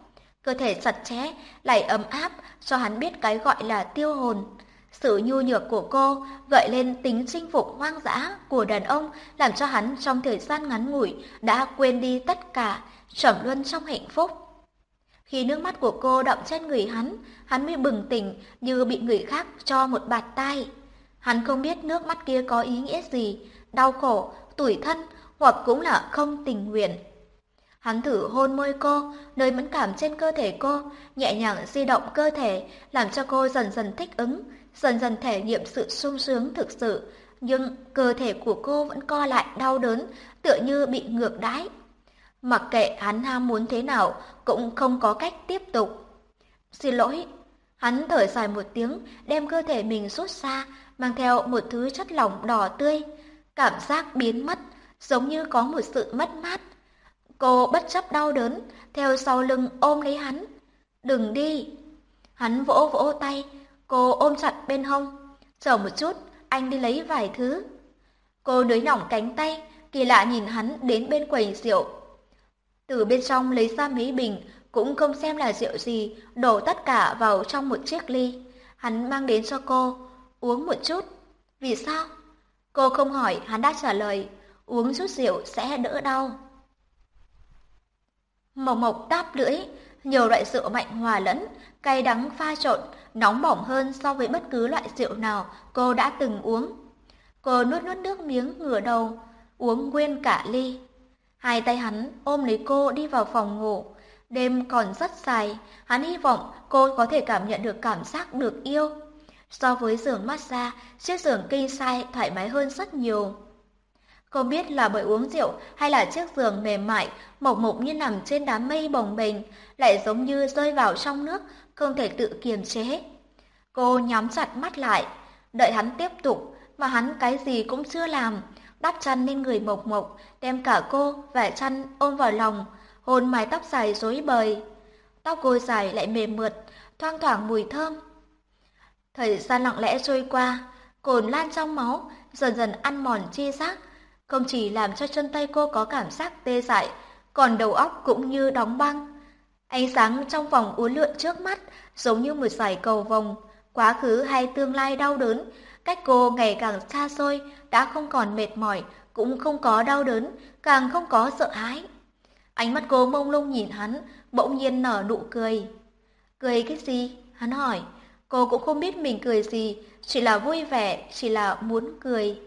Cơ thể chặt chẽ, lại ấm áp, cho hắn biết cái gọi là tiêu hồn. Sự nhu nhược của cô gợi lên tính chinh phục hoang dã của đàn ông làm cho hắn trong thời gian ngắn ngủi đã quên đi tất cả, trầm luân trong hạnh phúc. Khi nước mắt của cô đọng trên người hắn, hắn mới bừng tỉnh như bị người khác cho một bạt tay. Hắn không biết nước mắt kia có ý nghĩa gì, đau khổ, tủi thân hoặc cũng là không tình nguyện. Hắn thử hôn môi cô, nơi mẫn cảm trên cơ thể cô, nhẹ nhàng di động cơ thể, làm cho cô dần dần thích ứng, dần dần thể nghiệm sự sung sướng thực sự. Nhưng cơ thể của cô vẫn co lại đau đớn, tựa như bị ngược đãi Mặc kệ hắn ham muốn thế nào, cũng không có cách tiếp tục. Xin lỗi, hắn thở dài một tiếng, đem cơ thể mình rút xa, mang theo một thứ chất lỏng đỏ tươi. Cảm giác biến mất, giống như có một sự mất mát. Cô bất chấp đau đớn, theo sau lưng ôm lấy hắn. Đừng đi. Hắn vỗ vỗ tay, cô ôm chặt bên hông. Chờ một chút, anh đi lấy vài thứ. Cô nới lỏng cánh tay, kỳ lạ nhìn hắn đến bên quầy rượu. Từ bên trong lấy ra mấy bình, cũng không xem là rượu gì, đổ tất cả vào trong một chiếc ly. Hắn mang đến cho cô, uống một chút. Vì sao? Cô không hỏi, hắn đã trả lời, uống chút rượu sẽ đỡ đau. Mộc mộc đáp lưỡi, nhiều loại rượu mạnh hòa lẫn, cay đắng pha trộn, nóng bỏng hơn so với bất cứ loại rượu nào cô đã từng uống. Cô nuốt nuốt nước miếng ngửa đầu, uống nguyên cả ly. Hai tay hắn ôm lấy cô đi vào phòng ngủ. Đêm còn rất dài, hắn hy vọng cô có thể cảm nhận được cảm giác được yêu. So với giường massage, chiếc giường kinh sai thoải mái hơn rất nhiều. Không biết là bởi uống rượu hay là chiếc giường mềm mại, mộc mộc như nằm trên đám mây bồng bềnh, lại giống như rơi vào trong nước, không thể tự kiềm chế. Cô nhắm chặt mắt lại, đợi hắn tiếp tục, mà hắn cái gì cũng chưa làm, đắp chăn lên người mộc mộc, đem cả cô và chăn ôm vào lòng, hôn mái tóc dài rối bời. Tóc cô dài lại mềm mượt, thoang thoảng mùi thơm. Thời gian lặng lẽ trôi qua, cồn lan trong máu, dần dần ăn mòn chi giác, không chỉ làm cho chân tay cô có cảm giác tê dại, còn đầu óc cũng như đóng băng. Ánh sáng trong vòng uốn lượn trước mắt giống như một dải cầu vồng, quá khứ hay tương lai đau đớn, cách cô ngày càng xa xôi, đã không còn mệt mỏi, cũng không có đau đớn, càng không có sợ hãi. Ánh mắt cô mông lung nhìn hắn, bỗng nhiên nở nụ cười. Cười cái gì? Hắn hỏi. Cô cũng không biết mình cười gì, chỉ là vui vẻ, chỉ là muốn cười.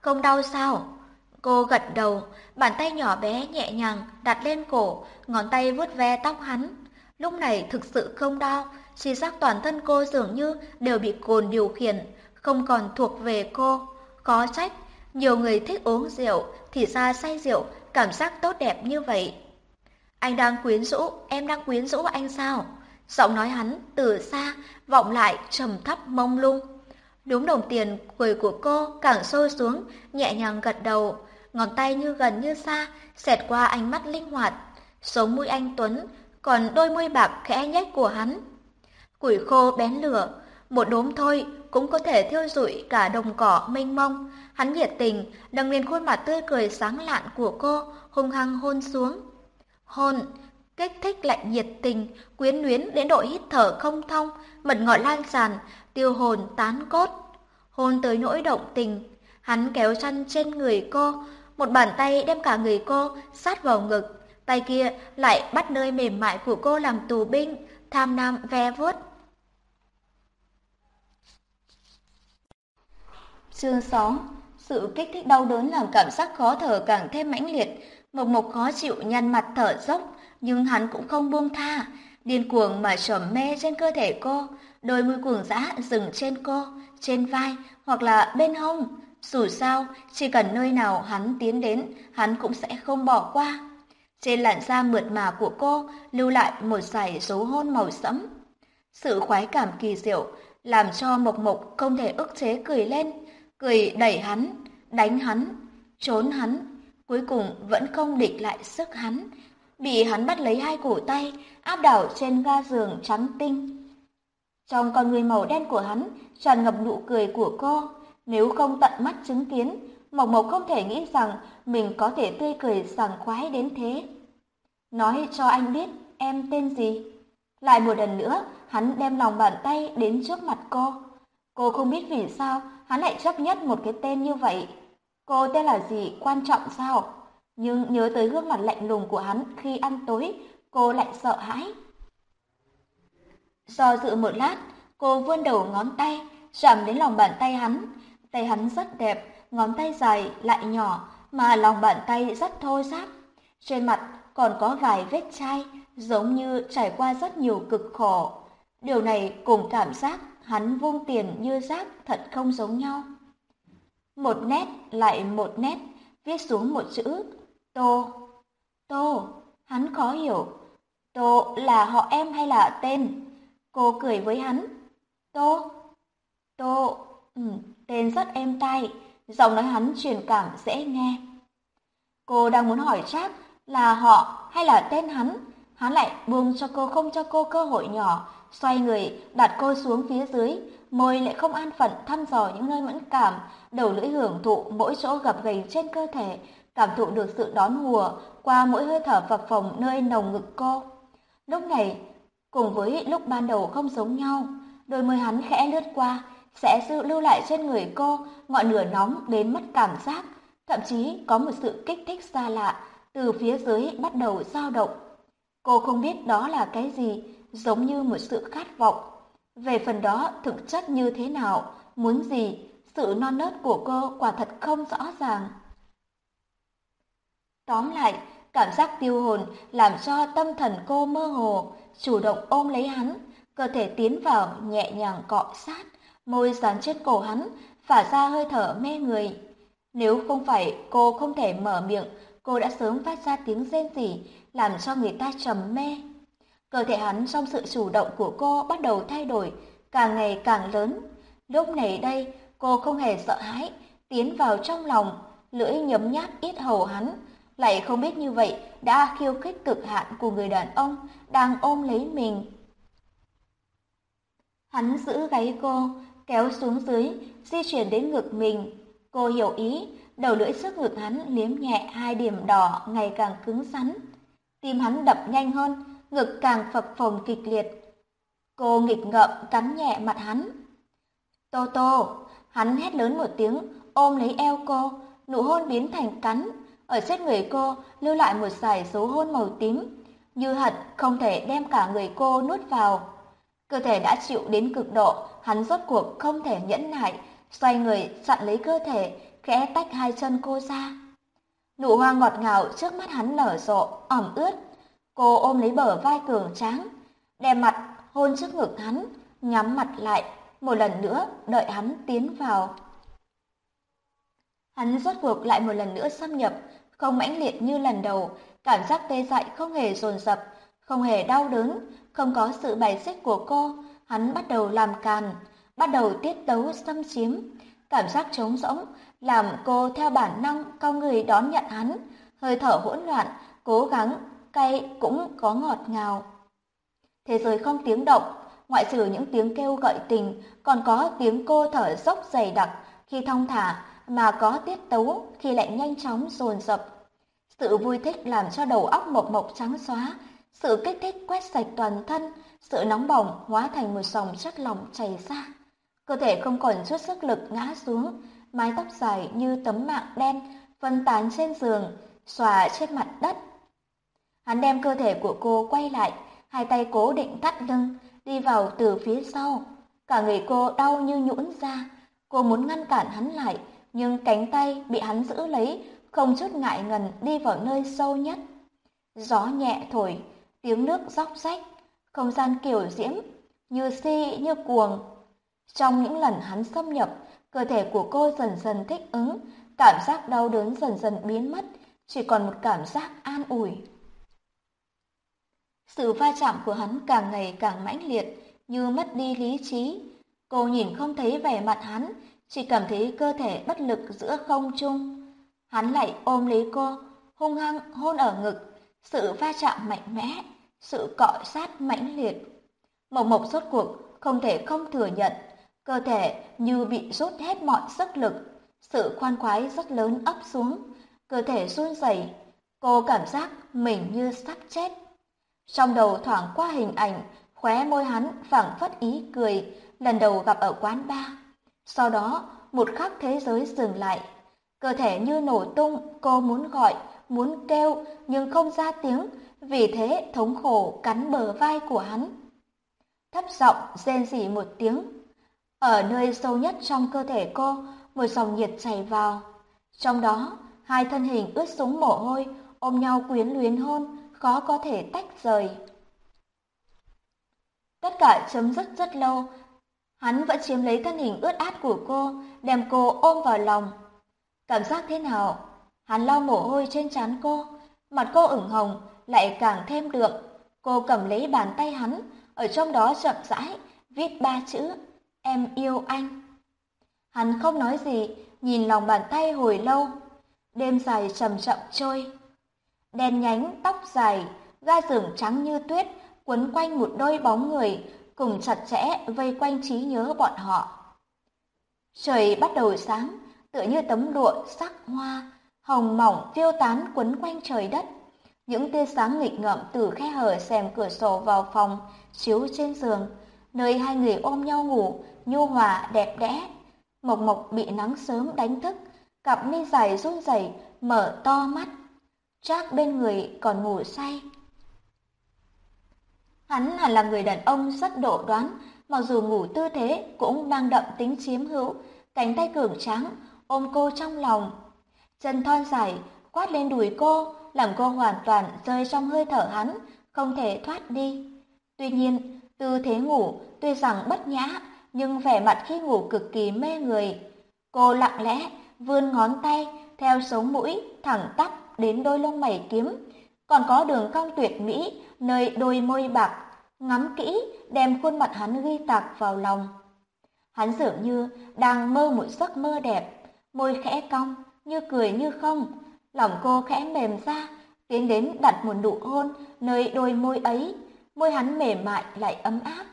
Không đau sao? Cô gật đầu, bàn tay nhỏ bé nhẹ nhàng đặt lên cổ, ngón tay vuốt ve tóc hắn. Lúc này thực sự không đau, chỉ giác toàn thân cô dường như đều bị cồn điều khiển, không còn thuộc về cô. Có trách, nhiều người thích uống rượu, thì ra say rượu, cảm giác tốt đẹp như vậy. Anh đang quyến rũ, em đang quyến rũ anh sao? Giọng nói hắn từ xa, vọng lại trầm thấp mông lung. Đúng đồng tiền cười của cô càng sôi xuống, nhẹ nhàng gật đầu, ngón tay như gần như xa, xẹt qua ánh mắt linh hoạt. Sống mũi anh Tuấn, còn đôi môi bạc khẽ nhếch của hắn. Củi khô bén lửa, một đốm thôi cũng có thể thiêu rụi cả đồng cỏ mênh mông. Hắn nhiệt tình, nâng lên khuôn mặt tươi cười sáng lạn của cô, hung hăng hôn xuống. Hôn, kích thích lại nhiệt tình, quyến luyến đến độ hít thở không thông, mật ngọt lan tràn, tiêu hồn tán cốt. Hôn tới nỗi động tình, hắn kéo chăn trên người cô, một bàn tay đem cả người cô sát vào ngực, tay kia lại bắt nơi mềm mại của cô làm tù binh, tham nam ve vuốt. Chương 6 Sự kích thích đau đớn làm cảm giác khó thở càng thêm mãnh liệt, Mộc Mộc khó chịu nhăn mặt thở dốc, nhưng hắn cũng không buông tha, điên cuồng mà trầm mê trên cơ thể cô, đôi môi cuồng dã dừng trên cô, trên vai hoặc là bên hông. Dù sao, chỉ cần nơi nào hắn tiến đến, hắn cũng sẽ không bỏ qua. Trên làn da mượt mà của cô lưu lại một dải dấu hôn màu sẫm. Sự khoái cảm kỳ diệu làm cho Mộc Mộc không thể ức chế cười lên, cười đẩy hắn, đánh hắn, trốn hắn, cuối cùng vẫn không địch lại sức hắn, bị hắn bắt lấy hai cổ tay, áp đảo trên ga giường trắng tinh. Trong con người màu đen của hắn tràn ngập nụ cười của cô, nếu không tận mắt chứng kiến, Mộc Mộc không thể nghĩ rằng mình có thể tươi cười sảng khoái đến thế. Nói cho anh biết em tên gì? Lại một lần nữa, hắn đem lòng bàn tay đến trước mặt cô. Cô không biết vì sao hắn lại chấp nhất một cái tên như vậy. Cô tên là gì quan trọng sao? Nhưng nhớ tới gương mặt lạnh lùng của hắn khi ăn tối, cô lại sợ hãi. Do dự một lát, cô vươn đầu ngón tay, chạm đến lòng bàn tay hắn. Tay hắn rất đẹp, ngón tay dài lại nhỏ, mà lòng bàn tay rất thô ráp. Trên mặt còn có vài vết chai, giống như trải qua rất nhiều cực khổ. Điều này cùng cảm giác hắn vung tiền như rác thật không giống nhau. Một nét lại một nét, viết xuống một chữ, Tô. Tô, hắn khó hiểu. Tô là họ em hay là tên? Cô cười với hắn. Tô. Tô, ừ, tên rất êm tai, giọng nói hắn truyền cảm dễ nghe. Cô đang muốn hỏi chắc là họ hay là tên hắn, hắn lại buông cho cô không cho cô cơ hội nhỏ, xoay người đặt cô xuống phía dưới, môi lại không an phận thăm dò những nơi mẫn cảm, đầu lưỡi hưởng thụ mỗi chỗ gập ghềnh trên cơ thể, cảm thụ được sự đón hùa qua mỗi hơi thở phập phồng nơi nồng ngực cô. Lúc này, cùng với lúc ban đầu không giống nhau, đôi môi hắn khẽ lướt qua, sẽ sự lưu lại trên người cô ngọn lửa nóng đến mất cảm giác, thậm chí có một sự kích thích xa lạ từ phía dưới bắt đầu dao động. Cô không biết đó là cái gì, giống như một sự khát vọng. Về phần đó thực chất như thế nào, muốn gì, sự non nớt của cô quả thật không rõ ràng. Tóm lại, cảm giác tiêu hồn làm cho tâm thần cô mơ hồ, chủ động ôm lấy hắn, cơ thể tiến vào nhẹ nhàng cọ sát, môi dán trên cổ hắn, phả ra hơi thở mê người. Nếu không phải cô không thể mở miệng, cô đã sớm phát ra tiếng rên rỉ, làm cho người ta trầm mê. Cơ thể hắn trong sự chủ động của cô bắt đầu thay đổi, càng ngày càng lớn. Lúc này đây, cô không hề sợ hãi, tiến vào trong lòng, lưỡi nhấm nháp ít hầu hắn, lại không biết như vậy đã khiêu khích cực hạn của người đàn ông đang ôm lấy mình. Hắn giữ gáy cô, kéo xuống dưới, di chuyển đến ngực mình. Cô hiểu ý, đầu lưỡi sức ngực hắn liếm nhẹ hai điểm đỏ ngày càng cứng rắn. Tim hắn đập nhanh hơn, ngực càng phập phồng kịch liệt. Cô nghịch ngợm cắn nhẹ mặt hắn. Tô tô, hắn hét lớn một tiếng, ôm lấy eo cô, nụ hôn biến thành cắn, ở trên người cô lưu lại một dải dấu hôn màu tím, như hận không thể đem cả người cô nuốt vào. Cơ thể đã chịu đến cực độ, hắn rốt cuộc không thể nhẫn nại, xoay người chặn lấy cơ thể, khẽ tách hai chân cô ra. Nụ hoa ngọt ngào trước mắt hắn nở rộ, ẩm ướt. Cô ôm lấy bờ vai cường tráng, đè mặt hôn trước ngực hắn, nhắm mặt lại, một lần nữa đợi hắn tiến vào. Hắn rốt cuộc lại một lần nữa xâm nhập, không mãnh liệt như lần đầu, cảm giác tê dại không hề dồn dập, không hề đau đớn, không có sự bài xích của cô, hắn bắt đầu làm càn, bắt đầu tiết tấu xâm chiếm, cảm giác trống rỗng làm cô theo bản năng cao người đón nhận hắn, hơi thở hỗn loạn, cố gắng, cay cũng có ngọt ngào. Thế giới không tiếng động, ngoại trừ những tiếng kêu gợi tình, còn có tiếng cô thở dốc dày đặc khi thong thả mà có tiết tấu khi lại nhanh chóng dồn dập. Sự vui thích làm cho đầu óc mộc mộc trắng xóa, sự kích thích quét sạch toàn thân, sự nóng bỏng hóa thành một dòng chất lỏng chảy ra. Cơ thể không còn chút sức lực ngã xuống, mái tóc dài như tấm mạng đen phân tán trên giường, xòa trên mặt đất. Hắn đem cơ thể của cô quay lại, hai tay cố định thắt lưng, đi vào từ phía sau. Cả người cô đau như nhũn ra, cô muốn ngăn cản hắn lại, nhưng cánh tay bị hắn giữ lấy, không chút ngại ngần đi vào nơi sâu nhất. Gió nhẹ thổi, tiếng nước róc rách, không gian kiểu diễm, như si như cuồng. Trong những lần hắn xâm nhập, cơ thể của cô dần dần thích ứng, cảm giác đau đớn dần dần biến mất, chỉ còn một cảm giác an ủi. Sự va chạm của hắn càng ngày càng mãnh liệt, như mất đi lý trí. Cô nhìn không thấy vẻ mặt hắn, chỉ cảm thấy cơ thể bất lực giữa không trung. Hắn lại ôm lấy cô, hung hăng hôn ở ngực, sự va chạm mạnh mẽ, sự cọ sát mãnh liệt. Mộc Mộc rốt cuộc không thể không thừa nhận, cơ thể như bị rút hết mọi sức lực, sự khoan khoái rất lớn ấp xuống, cơ thể run rẩy, cô cảm giác mình như sắp chết. Trong đầu thoảng qua hình ảnh, khóe môi hắn phảng phất ý cười, lần đầu gặp ở quán bar. Sau đó, một khắc thế giới dừng lại. Cơ thể như nổ tung, cô muốn gọi, muốn kêu, nhưng không ra tiếng, vì thế thống khổ cắn bờ vai của hắn. Thấp giọng rên rỉ một tiếng. Ở nơi sâu nhất trong cơ thể cô, một dòng nhiệt chảy vào. Trong đó, hai thân hình ướt sũng mồ hôi, ôm nhau quyến luyến hôn, khó có thể tách rời. Tất cả chấm dứt rất lâu, hắn vẫn chiếm lấy thân hình ướt át của cô, đem cô ôm vào lòng. Cảm giác thế nào? Hắn lau mồ hôi trên trán cô, mặt cô ửng hồng, lại càng thêm đượm. Cô cầm lấy bàn tay hắn, ở trong đó chậm rãi, viết ba chữ, em yêu anh. Hắn không nói gì, nhìn lòng bàn tay hồi lâu. Đêm dài chậm chậm trôi. Đen nhánh, tóc dài, ga giường trắng như tuyết, quấn quanh một đôi bóng người, cùng chặt chẽ vây quanh trí nhớ bọn họ. Trời bắt đầu sáng, tựa như tấm lụa sắc hoa, hồng mỏng phiêu tán quấn quanh trời đất. Những tia sáng nghịch ngợm từ khe hở rèm cửa sổ vào phòng, chiếu trên giường, nơi hai người ôm nhau ngủ, nhu hòa đẹp đẽ. Mộc Mộc bị nắng sớm đánh thức, cặp mi dài run rẩy, mở to mắt. Trác bên người còn ngủ say. Hắn hẳn là người đàn ông rất độ đoán, mặc dù ngủ tư thế cũng mang đậm tính chiếm hữu, cánh tay cường tráng ôm cô trong lòng. Chân thon dài quát lên đùi cô, làm cô hoàn toàn rơi trong hơi thở hắn, không thể thoát đi. Tuy nhiên, tư thế ngủ tuy rằng bất nhã, nhưng vẻ mặt khi ngủ cực kỳ mê người. Cô lặng lẽ vươn ngón tay theo sống mũi thẳng tắp đến đôi lông mày kiếm, còn có đường cong tuyệt mỹ nơi đôi môi bạc, ngắm kỹ đem khuôn mặt hắn ghi tạc vào lòng. Hắn dường như đang mơ một giấc mơ đẹp, môi khẽ cong, như cười như không, lòng cô khẽ mềm ra, tiến đến đặt một nụ hôn nơi đôi môi ấy, môi hắn mềm mại lại ấm áp.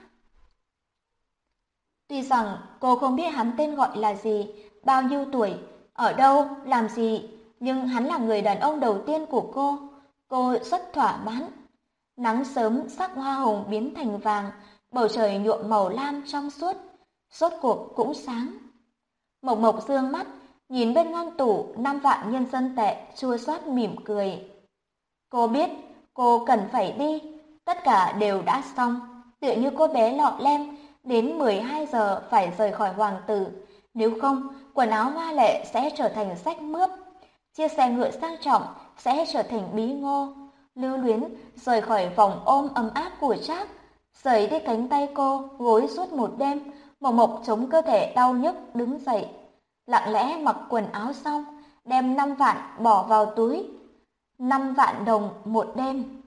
Tuy rằng cô không biết hắn tên gọi là gì, bao nhiêu tuổi, ở đâu, làm gì, nhưng hắn là người đàn ông đầu tiên của cô. Cô rất thỏa mãn. Nắng sớm sắc hoa hồng biến thành vàng, bầu trời nhuộm màu lam trong suốt, rốt cuộc cũng sáng. Mộc Mộc dương mắt, nhìn bên ngăn tủ năm vạn nhân dân tệ, chua xót mỉm cười. Cô biết, cô cần phải đi, tất cả đều đã xong, tựa như cô bé lọ lem, đến 12 giờ phải rời khỏi hoàng tử, nếu không, quần áo hoa lệ sẽ trở thành sách mướp, chiếc xe ngựa sang trọng sẽ trở thành bí ngô, lưu luyến rời khỏi vòng ôm ấm áp của Trác, rời đi cánh tay cô, gối suốt một đêm, Mộc Mộc chống cơ thể đau nhức đứng dậy, lặng lẽ mặc quần áo xong, đem năm vạn bỏ vào túi. năm vạn đồng một đêm.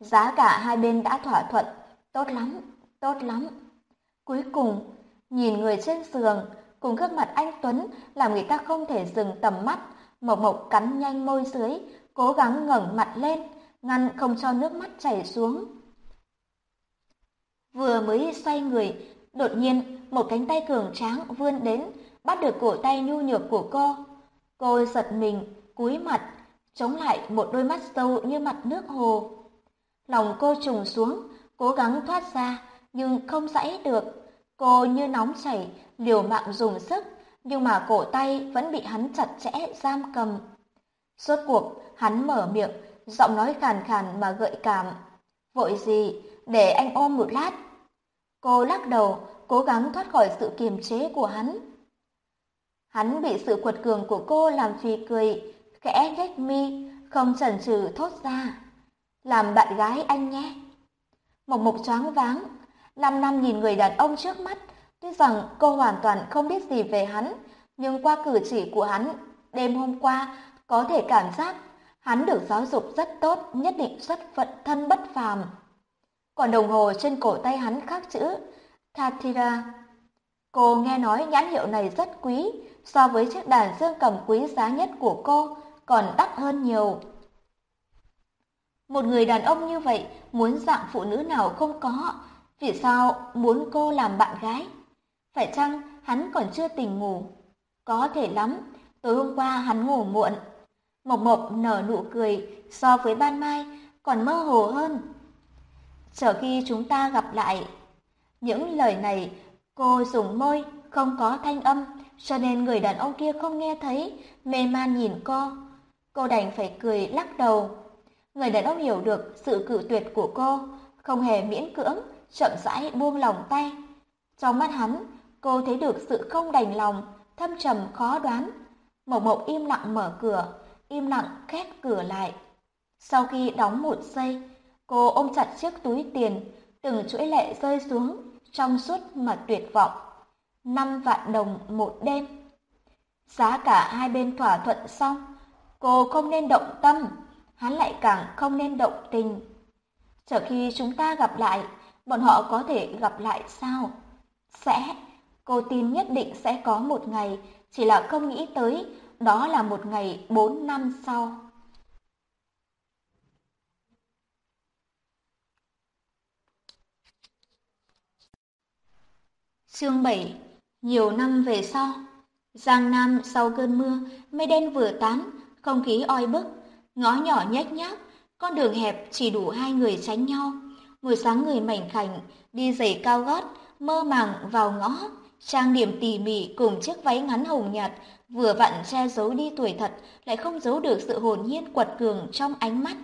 Giá cả hai bên đã thỏa thuận, tốt lắm, tốt lắm. Cuối cùng, nhìn người trên giường, cùng gương mặt anh Tuấn làm người ta không thể dừng tầm mắt, Mộc Mộc cắn nhanh môi dưới, cố gắng ngẩng mặt lên, ngăn không cho nước mắt chảy xuống. Vừa mới xoay người, đột nhiên một cánh tay cường tráng vươn đến, bắt được cổ tay nhu nhược của cô. Cô giật mình, cúi mặt, chống lại một đôi mắt sâu như mặt nước hồ. Lòng cô trùng xuống, cố gắng thoát ra, nhưng không dãy được. Cô như nóng chảy, liều mạng dùng sức, nhưng mà cổ tay vẫn bị hắn chặt chẽ giam cầm. Rốt cuộc, hắn mở miệng, giọng nói khàn khàn mà gợi cảm. Vội gì, để anh ôm một lát. Cô lắc đầu, cố gắng thoát khỏi sự kiềm chế của hắn. Hắn bị sự quật cường của cô làm phì cười, khẽ nhếch mi, không chần chừ thốt ra. Làm bạn gái anh nhé. Mộc mộc choáng váng, năm năm nhìn người đàn ông trước mắt, tuy rằng cô hoàn toàn không biết gì về hắn, nhưng qua cử chỉ của hắn, đêm hôm qua có thể cảm giác hắn được giáo dục rất tốt, nhất định xuất vận thân bất phàm. Còn đồng hồ trên cổ tay hắn khắc chữ Tatira. Cô nghe nói nhãn hiệu này rất quý, so với chiếc đàn dương cầm quý giá nhất của cô còn đắt hơn nhiều. Một người đàn ông như vậy muốn dạng phụ nữ nào không có, vì sao muốn cô làm bạn gái? Phải chăng hắn còn chưa tỉnh ngủ? Có thể lắm, tối hôm qua hắn ngủ muộn. Mộc Mộc nở nụ cười so với ban mai còn mơ hồ hơn. Chờ khi chúng ta gặp lại, những lời này cô dùng môi không có thanh âm, cho nên người đàn ông kia không nghe thấy, mê man nhìn cô. Cô đành phải cười lắc đầu. Người đàn ông hiểu được sự cự tuyệt của cô, không hề miễn cưỡng, chậm rãi buông lòng tay. Trong mắt hắn, cô thấy được sự không đành lòng, thâm trầm khó đoán. Mộc Mộc im lặng mở cửa, im lặng khép cửa lại. Sau khi đóng một giây, cô ôm chặt chiếc túi tiền, từng chuỗi lệ rơi xuống, trong suốt mà tuyệt vọng. Năm vạn đồng một đêm. Giá cả hai bên thỏa thuận xong, cô không nên động tâm, hắn lại càng không nên động tình. Chờ khi chúng ta gặp lại, bọn họ có thể gặp lại sao? Sẽ, cô tin nhất định sẽ có một ngày, chỉ là không nghĩ tới, đó là một ngày bốn năm sau. Chương 7 Nhiều năm về sau Giang Nam sau cơn mưa, mây đen vừa tán, không khí oi bức, ngõ nhỏ nhếch nhác, con đường hẹp chỉ đủ hai người tránh nhau. buổi sáng người mảnh khảnh, đi giày cao gót, mơ màng vào ngõ, trang điểm tỉ mỉ cùng chiếc váy ngắn hồng nhạt, vừa vặn che giấu đi tuổi thật, lại không giấu được sự hồn nhiên quật cường trong ánh mắt.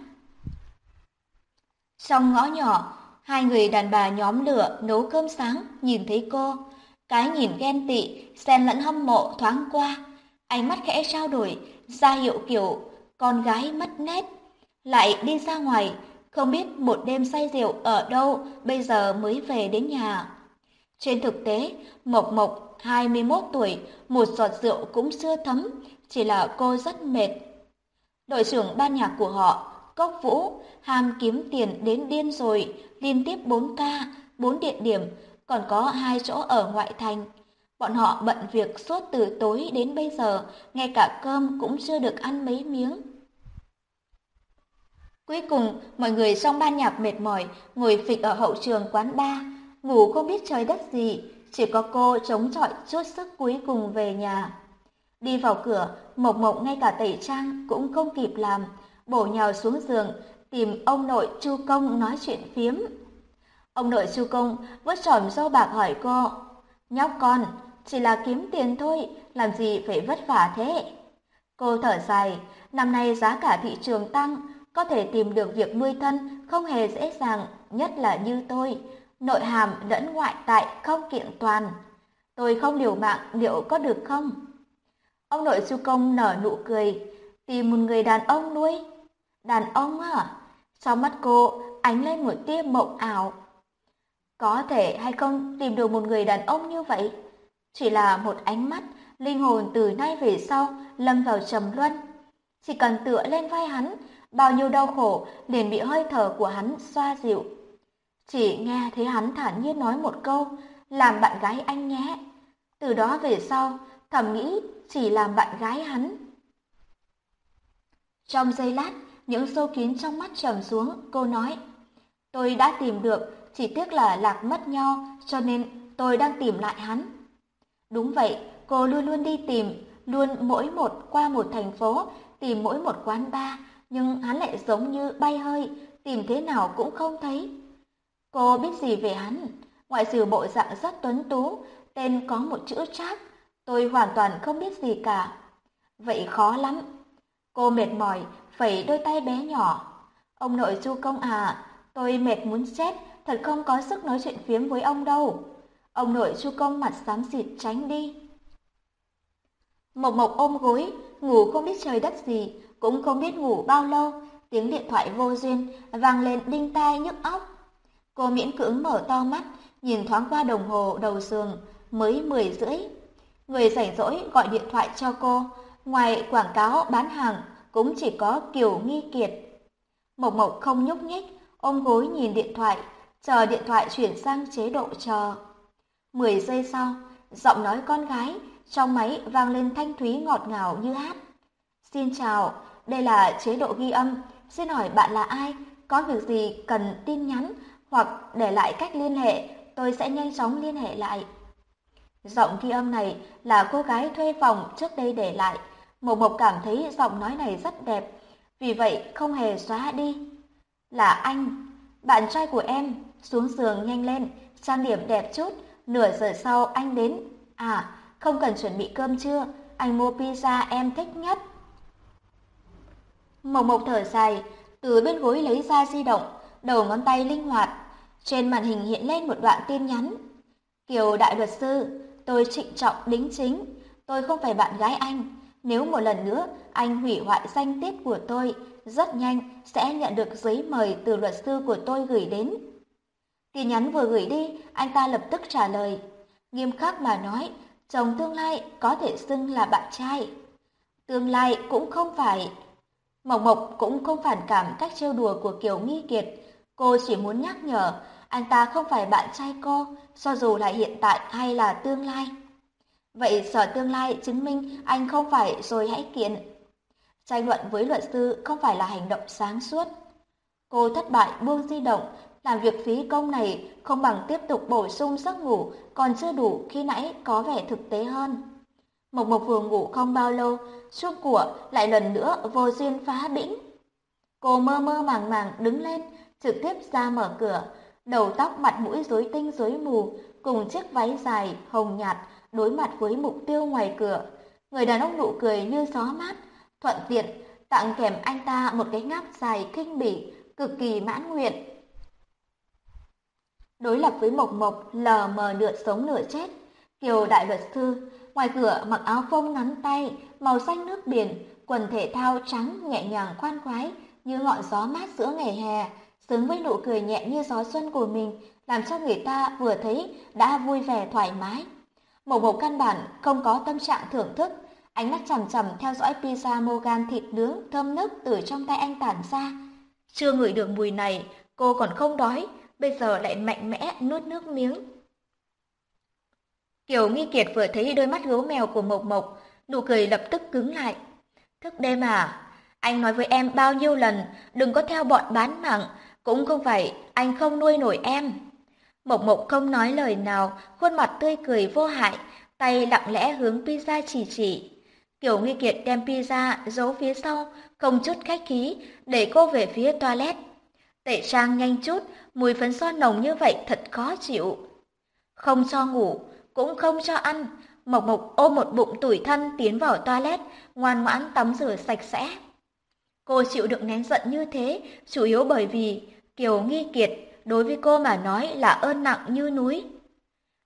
Trong ngõ nhỏ, hai người đàn bà nhóm lửa nấu cơm sáng, nhìn thấy cô. Cái nhìn ghen tị, xen lẫn hâm mộ thoáng qua, ánh mắt khẽ trao đổi, ra hiệu kiểu con gái mất nét. Lại đi ra ngoài, không biết một đêm say rượu ở đâu bây giờ mới về đến nhà. Trên thực tế, Mộc Mộc 21 tuổi, một giọt rượu cũng chưa thấm, chỉ là cô rất mệt. Đội trưởng ban nhạc của họ, Cốc Vũ, ham kiếm tiền đến điên rồi, liên tiếp 4 ca, 4 địa điểm, còn có hai chỗ ở ngoại thành. Bọn họ bận việc suốt từ tối đến bây giờ, ngay cả cơm cũng chưa được ăn mấy miếng. Cuối cùng, mọi người trong ban nhạc mệt mỏi, ngồi phịch ở hậu trường quán bar, ngủ không biết trời đất gì, chỉ có cô chống chọi chút sức cuối cùng về nhà. Đi vào cửa, Mộc Mộc ngay cả tẩy trang cũng không kịp làm, bổ nhào xuống giường, tìm ông nội Chu Công nói chuyện phiếm. Ông nội Chu Công vớt tròm râu bạc hỏi cô, nhóc con, chỉ là kiếm tiền thôi, làm gì phải vất vả thế? Cô thở dài, năm nay giá cả thị trường tăng, có thể tìm được việc nuôi thân không hề dễ dàng, nhất là như tôi, nội hàm lẫn ngoại tại không kiện toàn. Tôi không liều mạng liệu có được không? Ông nội Chu Công nở nụ cười, tìm một người đàn ông nuôi. Đàn ông à? Sau mắt cô ánh lên một tia mộng ảo. Có thể hay không tìm được một người đàn ông như vậy? Chỉ là một ánh mắt, linh hồn từ nay về sau lâm vào trầm luân. Chỉ cần tựa lên vai hắn, bao nhiêu đau khổ liền bị hơi thở của hắn xoa dịu. Chỉ nghe thấy hắn thản nhiên nói một câu, làm bạn gái anh nhé. Từ đó về sau, thầm nghĩ chỉ làm bạn gái hắn. Trong giây lát, những sâu kín trong mắt trầm xuống, cô nói, tôi đã tìm được, chỉ tiếc là lạc mất nhau, cho nên tôi đang tìm lại hắn. Đúng vậy, cô luôn luôn đi tìm, luôn mỗi một qua một thành phố, tìm mỗi một quán bar, nhưng hắn lại giống như bay hơi, tìm thế nào cũng không thấy. Cô biết gì về hắn? Ngoại trừ bộ dạng rất tuấn tú, tên có một chữ trác, tôi hoàn toàn không biết gì cả. Vậy khó lắm. Cô mệt mỏi, phẩy đôi tay bé nhỏ. Ông nội Chu Công à, tôi mệt muốn chết, thật không có sức nói chuyện phiếm với ông đâu. Ông nội Chu Công mặt xám xịt tránh đi. Mộc Mộc ôm gối, ngủ không biết trời đất gì, cũng không biết ngủ bao lâu, tiếng điện thoại vô duyên vang lên đinh tai nhức óc. Cô miễn cưỡng mở to mắt, nhìn thoáng qua đồng hồ đầu giường, mới 10 rưỡi. Người rảnh rỗi gọi điện thoại cho cô, ngoài quảng cáo bán hàng cũng chỉ có Kiều Nghi Kiệt. Mộc Mộc không nhúc nhích, ôm gối nhìn điện thoại, chờ điện thoại chuyển sang chế độ chờ. 10 giây sau, giọng nói con gái trong máy vang lên thanh thúy ngọt ngào như hát. Xin chào, đây là chế độ ghi âm, xin hỏi bạn là ai, có việc gì cần tin nhắn hoặc để lại cách liên hệ, tôi sẽ nhanh chóng liên hệ lại. Giọng ghi âm này là cô gái thuê phòng trước đây để lại. Mộc Mộc cảm thấy giọng nói này rất đẹp, vì vậy không hề xóa đi. Là anh, bạn trai của em, xuống giường nhanh lên, trang điểm đẹp chút, nửa giờ sau anh đến. À, không cần chuẩn bị cơm trưa, anh mua pizza em thích nhất. Mộc Mộc thở dài, từ bên gối lấy ra di động, đầu ngón tay linh hoạt. Trên màn hình hiện lên một đoạn tin nhắn. Kiều đại luật sư, tôi trịnh trọng đính chính, tôi không phải bạn gái anh. Nếu một lần nữa anh hủy hoại danh tiết của tôi, rất nhanh sẽ nhận được giấy mời từ luật sư của tôi gửi đến. Tin nhắn vừa gửi đi, anh ta lập tức trả lời. Nghiêm khắc mà nói, chồng tương lai có thể xưng là bạn trai. Tương lai cũng không phải. Mộc Mộc cũng không phản cảm cách trêu đùa của Kiều Nghi Kiệt. Cô chỉ muốn nhắc nhở, anh ta không phải bạn trai cô, cho dù là hiện tại hay là tương lai. Vậy sở tương lai chứng minh anh không phải rồi hãy kiện. Tranh luận với luật sư không phải là hành động sáng suốt. Cô thất bại buông di động, làm việc phí công này không bằng tiếp tục bổ sung giấc ngủ còn chưa đủ khi nãy có vẻ thực tế hơn. Mộc Mộc vừa ngủ không bao lâu, chuông của lại lần nữa vô duyên phá bĩnh. Cô mơ mơ màng màng đứng lên, trực tiếp ra mở cửa, đầu tóc mặt mũi rối tinh rối mù, cùng chiếc váy dài hồng nhạt đối mặt với mục tiêu ngoài cửa. Người đàn ông nụ cười như gió mát, thuận tiện tặng kèm anh ta một cái ngáp dài kinh bỉ, cực kỳ mãn nguyện. Đối lập với Mộc Mộc lờ mờ nửa sống nửa chết, Kiều đại luật sư ngoài cửa mặc áo phông ngắn tay, màu xanh nước biển, quần thể thao trắng nhẹ nhàng khoan khoái như ngọn gió mát giữa ngày hè, xứng với nụ cười nhẹ như gió xuân của mình, làm cho người ta vừa thấy đã vui vẻ thoải mái. Mộc Mộc căn bản không có tâm trạng thưởng thức, ánh mắt chằm chằm theo dõi pizza Morgan thịt nướng thơm nức từ trong tay anh tản ra. Chưa ngửi được mùi này, cô còn không đói, bây giờ lại mạnh mẽ nuốt nước miếng. Kiều Nghi Kiệt vừa thấy đôi mắt gấu mèo của Mộc Mộc, nụ cười lập tức cứng lại. Thức đêm à? Anh nói với em bao nhiêu lần, đừng có theo bọn bán mạng, cũng không phải anh không nuôi nổi em. Mộc Mộc không nói lời nào, khuôn mặt tươi cười vô hại, tay lặng lẽ hướng pizza chỉ chỉ. Kiều Nghi Kiệt đem pizza giấu phía sau, không chút khách khí, để cô về phía toilet. Tệ trang nhanh chút, mùi phấn son nồng như vậy thật khó chịu. Không cho ngủ, cũng không cho ăn. Mộc Mộc ôm một bụng tủi thân tiến vào toilet, ngoan ngoãn tắm rửa sạch sẽ. Cô chịu đựng nén giận như thế, chủ yếu bởi vì Kiều Nghi Kiệt đối với cô mà nói là ơn nặng như núi.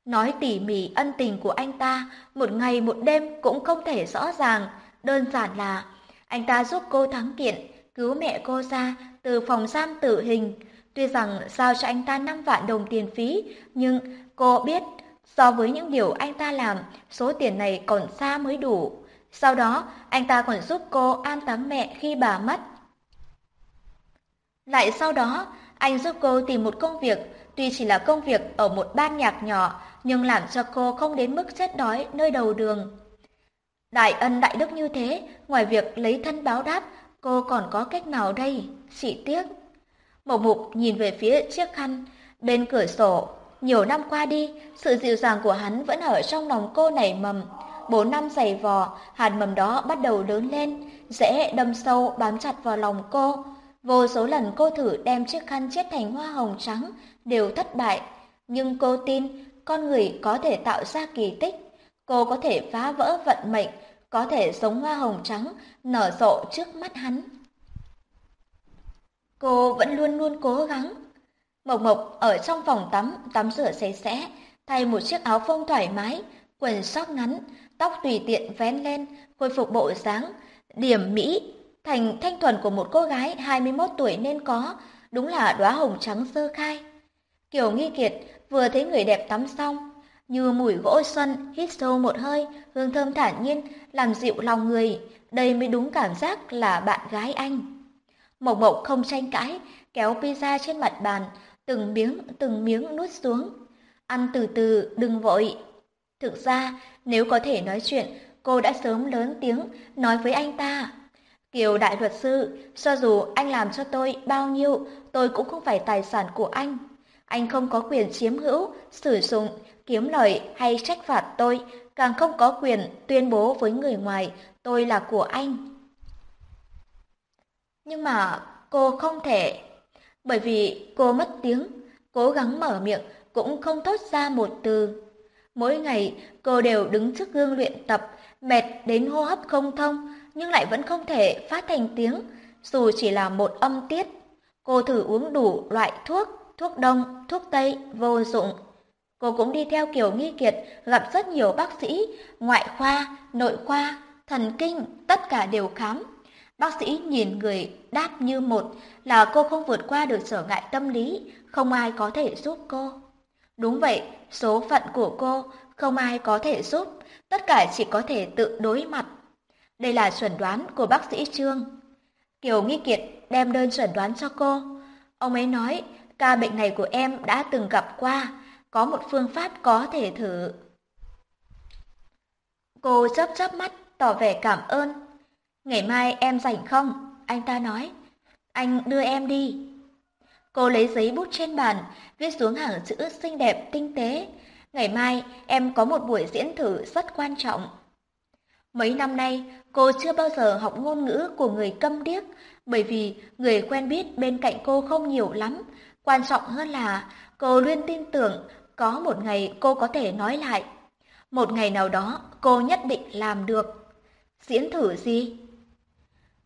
Nói tỉ mỉ ân tình của anh ta, một ngày một đêm cũng không thể rõ ràng, đơn giản là anh ta giúp cô thắng kiện, cứu mẹ cô ra từ phòng giam tử hình. Tuy rằng giao cho anh ta 5 vạn đồng tiền phí, nhưng cô biết so với những điều anh ta làm, số tiền này còn xa mới đủ. Sau đó, anh ta còn giúp cô an táng mẹ khi bà mất. Lại sau đó, anh giúp cô tìm một công việc, tuy chỉ là công việc ở một ban nhạc nhỏ, nhưng làm cho cô không đến mức chết đói nơi đầu đường. Đại ân đại đức như thế, ngoài việc lấy thân báo đáp, cô còn có cách nào đây? Chỉ tiếc. Mộc mục nhìn về phía chiếc khăn, bên cửa sổ. Nhiều năm qua đi, sự dịu dàng của hắn vẫn ở trong lòng cô nảy mầm. Bốn năm giày vò, hạt mầm đó bắt đầu lớn lên, dễ đâm sâu bám chặt vào lòng cô. Vô số lần cô thử đem chiếc khăn chiết thành hoa hồng trắng đều thất bại, nhưng cô tin con người có thể tạo ra kỳ tích. Cô có thể phá vỡ vận mệnh, có thể sống hoa hồng trắng nở rộ trước mắt hắn. Cô vẫn luôn luôn cố gắng. Mộc Mộc ở trong phòng tắm, tắm rửa sạch sẽ, thay một chiếc áo phông thoải mái, quần sóc ngắn, tóc tùy tiện vén lên, khôi phục bộ dáng, điểm mỹ, thành thanh thuần của một cô gái 21 tuổi nên có, đúng là đóa hồng trắng sơ khai. Kiều Nghi Kiệt vừa thấy người đẹp tắm xong, như mùi gỗ xuân, hít sâu một hơi, hương thơm thản nhiên, làm dịu lòng người, đây mới đúng cảm giác là bạn gái anh. Mộc Mộc không tranh cãi, kéo pizza trên mặt bàn, từng miếng từng miếng nuốt xuống. Ăn từ từ, đừng vội. Thực ra, nếu có thể nói chuyện, cô đã sớm lớn tiếng nói với anh ta. Kiều đại luật sư, cho dù anh làm cho tôi bao nhiêu, tôi cũng không phải tài sản của anh. Anh không có quyền chiếm hữu, sử dụng, kiếm lời hay trách phạt tôi, càng không có quyền tuyên bố với người ngoài tôi là của anh. Nhưng mà cô không thể, bởi vì cô mất tiếng, cố gắng mở miệng cũng không thốt ra một từ. Mỗi ngày cô đều đứng trước gương luyện tập, mệt đến hô hấp không thông, nhưng lại vẫn không thể phát thành tiếng, dù chỉ là một âm tiết. Cô thử uống đủ loại thuốc, thuốc đông, thuốc tây, vô dụng. Cô cũng đi theo kiểu nghi kiệt, gặp rất nhiều bác sĩ, ngoại khoa, nội khoa, thần kinh, tất cả đều khám. Bác sĩ nhìn người đáp như một là cô không vượt qua được trở ngại tâm lý, không ai có thể giúp cô. Đúng vậy, số phận của cô không ai có thể giúp, tất cả chỉ có thể tự đối mặt. Đây là chuẩn đoán của bác sĩ Trương. Kiều Nghi Kiệt đem đơn chuẩn đoán cho cô. Ông ấy nói ca bệnh này của em đã từng gặp qua, có một phương pháp có thể thử. Cô chớp chớp mắt, tỏ vẻ cảm ơn. Ngày mai em rảnh không? Anh ta nói. Anh đưa em đi. Cô lấy giấy bút trên bàn, viết xuống hàng chữ xinh đẹp, tinh tế. Ngày mai em có một buổi diễn thử rất quan trọng. Mấy năm nay, cô chưa bao giờ học ngôn ngữ của người câm điếc, bởi vì người quen biết bên cạnh cô không nhiều lắm. Quan trọng hơn là cô luôn tin tưởng có một ngày cô có thể nói lại. Một ngày nào đó cô nhất định làm được. Diễn thử gì?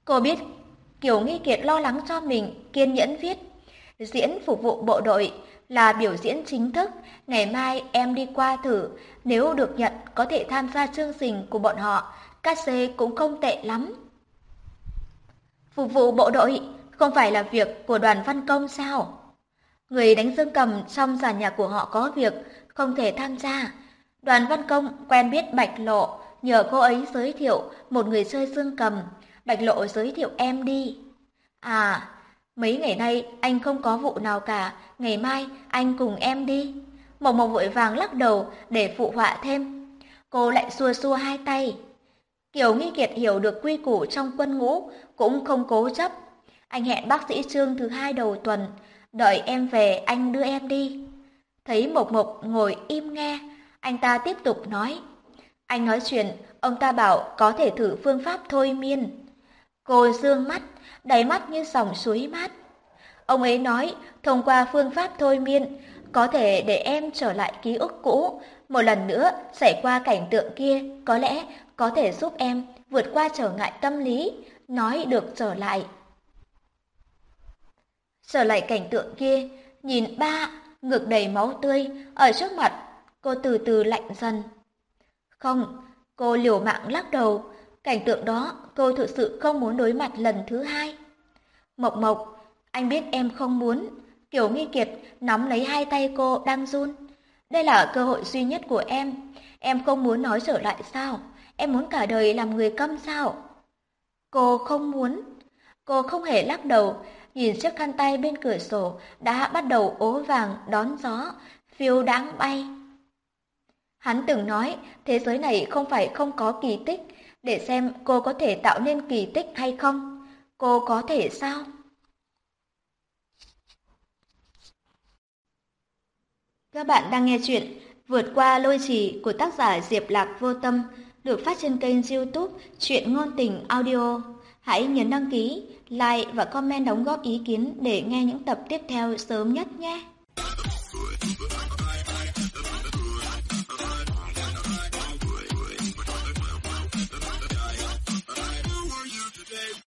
Cô biết Kiều Nghi Kiệt lo lắng cho mình, kiên nhẫn viết. Diễn phục vụ bộ đội là biểu diễn chính thức, ngày mai em đi qua thử, nếu được nhận có thể tham gia chương trình của bọn họ, cát xê cũng không tệ lắm. Phục vụ bộ đội không phải là việc của đoàn văn công sao? Người đánh dương cầm trong giàn nhạc của họ có việc, không thể tham gia. Đoàn văn công quen biết Bạch Lộ, nhờ cô ấy giới thiệu một người chơi dương cầm. Bạch Lộ giới thiệu em đi. À, mấy ngày nay anh không có vụ nào cả, ngày mai anh cùng em đi. Mộc Mộc vội vàng lắc đầu để phụ họa thêm. Cô lại xua xua hai tay. Kiều Nghi Kiệt hiểu được quy củ trong quân ngũ, cũng không cố chấp. Anh hẹn bác sĩ Trương thứ hai đầu tuần, đợi em về anh đưa em đi. Thấy Mộc Mộc ngồi im nghe, anh ta tiếp tục nói. Anh nói chuyện, ông ta bảo có thể thử phương pháp thôi miên. Cô dương mắt, đầy mắt như dòng suối mát. Ông ấy nói, thông qua phương pháp thôi miên, có thể để em trở lại ký ức cũ, một lần nữa xảy qua cảnh tượng kia, có lẽ có thể giúp em vượt qua trở ngại tâm lý, nói được trở lại. Trở lại cảnh tượng kia, nhìn ba, ngực đầy máu tươi, ở trước mặt, cô từ từ lạnh dần. Không, cô liều mạng lắc đầu, cảnh tượng đó cô thực sự không muốn đối mặt lần thứ hai. Mộc Mộc, anh biết em không muốn. Kiều Nghi Kiệt nắm lấy hai tay cô đang run. Đây là cơ hội duy nhất của em. Em không muốn nói trở lại sao? Em muốn cả đời làm người câm sao? Cô không muốn. Cô không hề lắc đầu, nhìn chiếc khăn tay bên cửa sổ đã bắt đầu ố vàng đón gió, phiêu đáng bay. Hắn từng nói thế giới này không phải không có kỳ tích, để xem cô có thể tạo nên kỳ tích hay không. Cô có thể sao? Các bạn đang nghe chuyện Vượt qua lôi trì của tác giả Diệp Lạc Vô Tâm được phát trên kênh youtube Chuyện Ngôn Tình Audio. Hãy nhấn đăng ký, like và comment đóng góp ý kiến để nghe những tập tiếp theo sớm nhất nhé.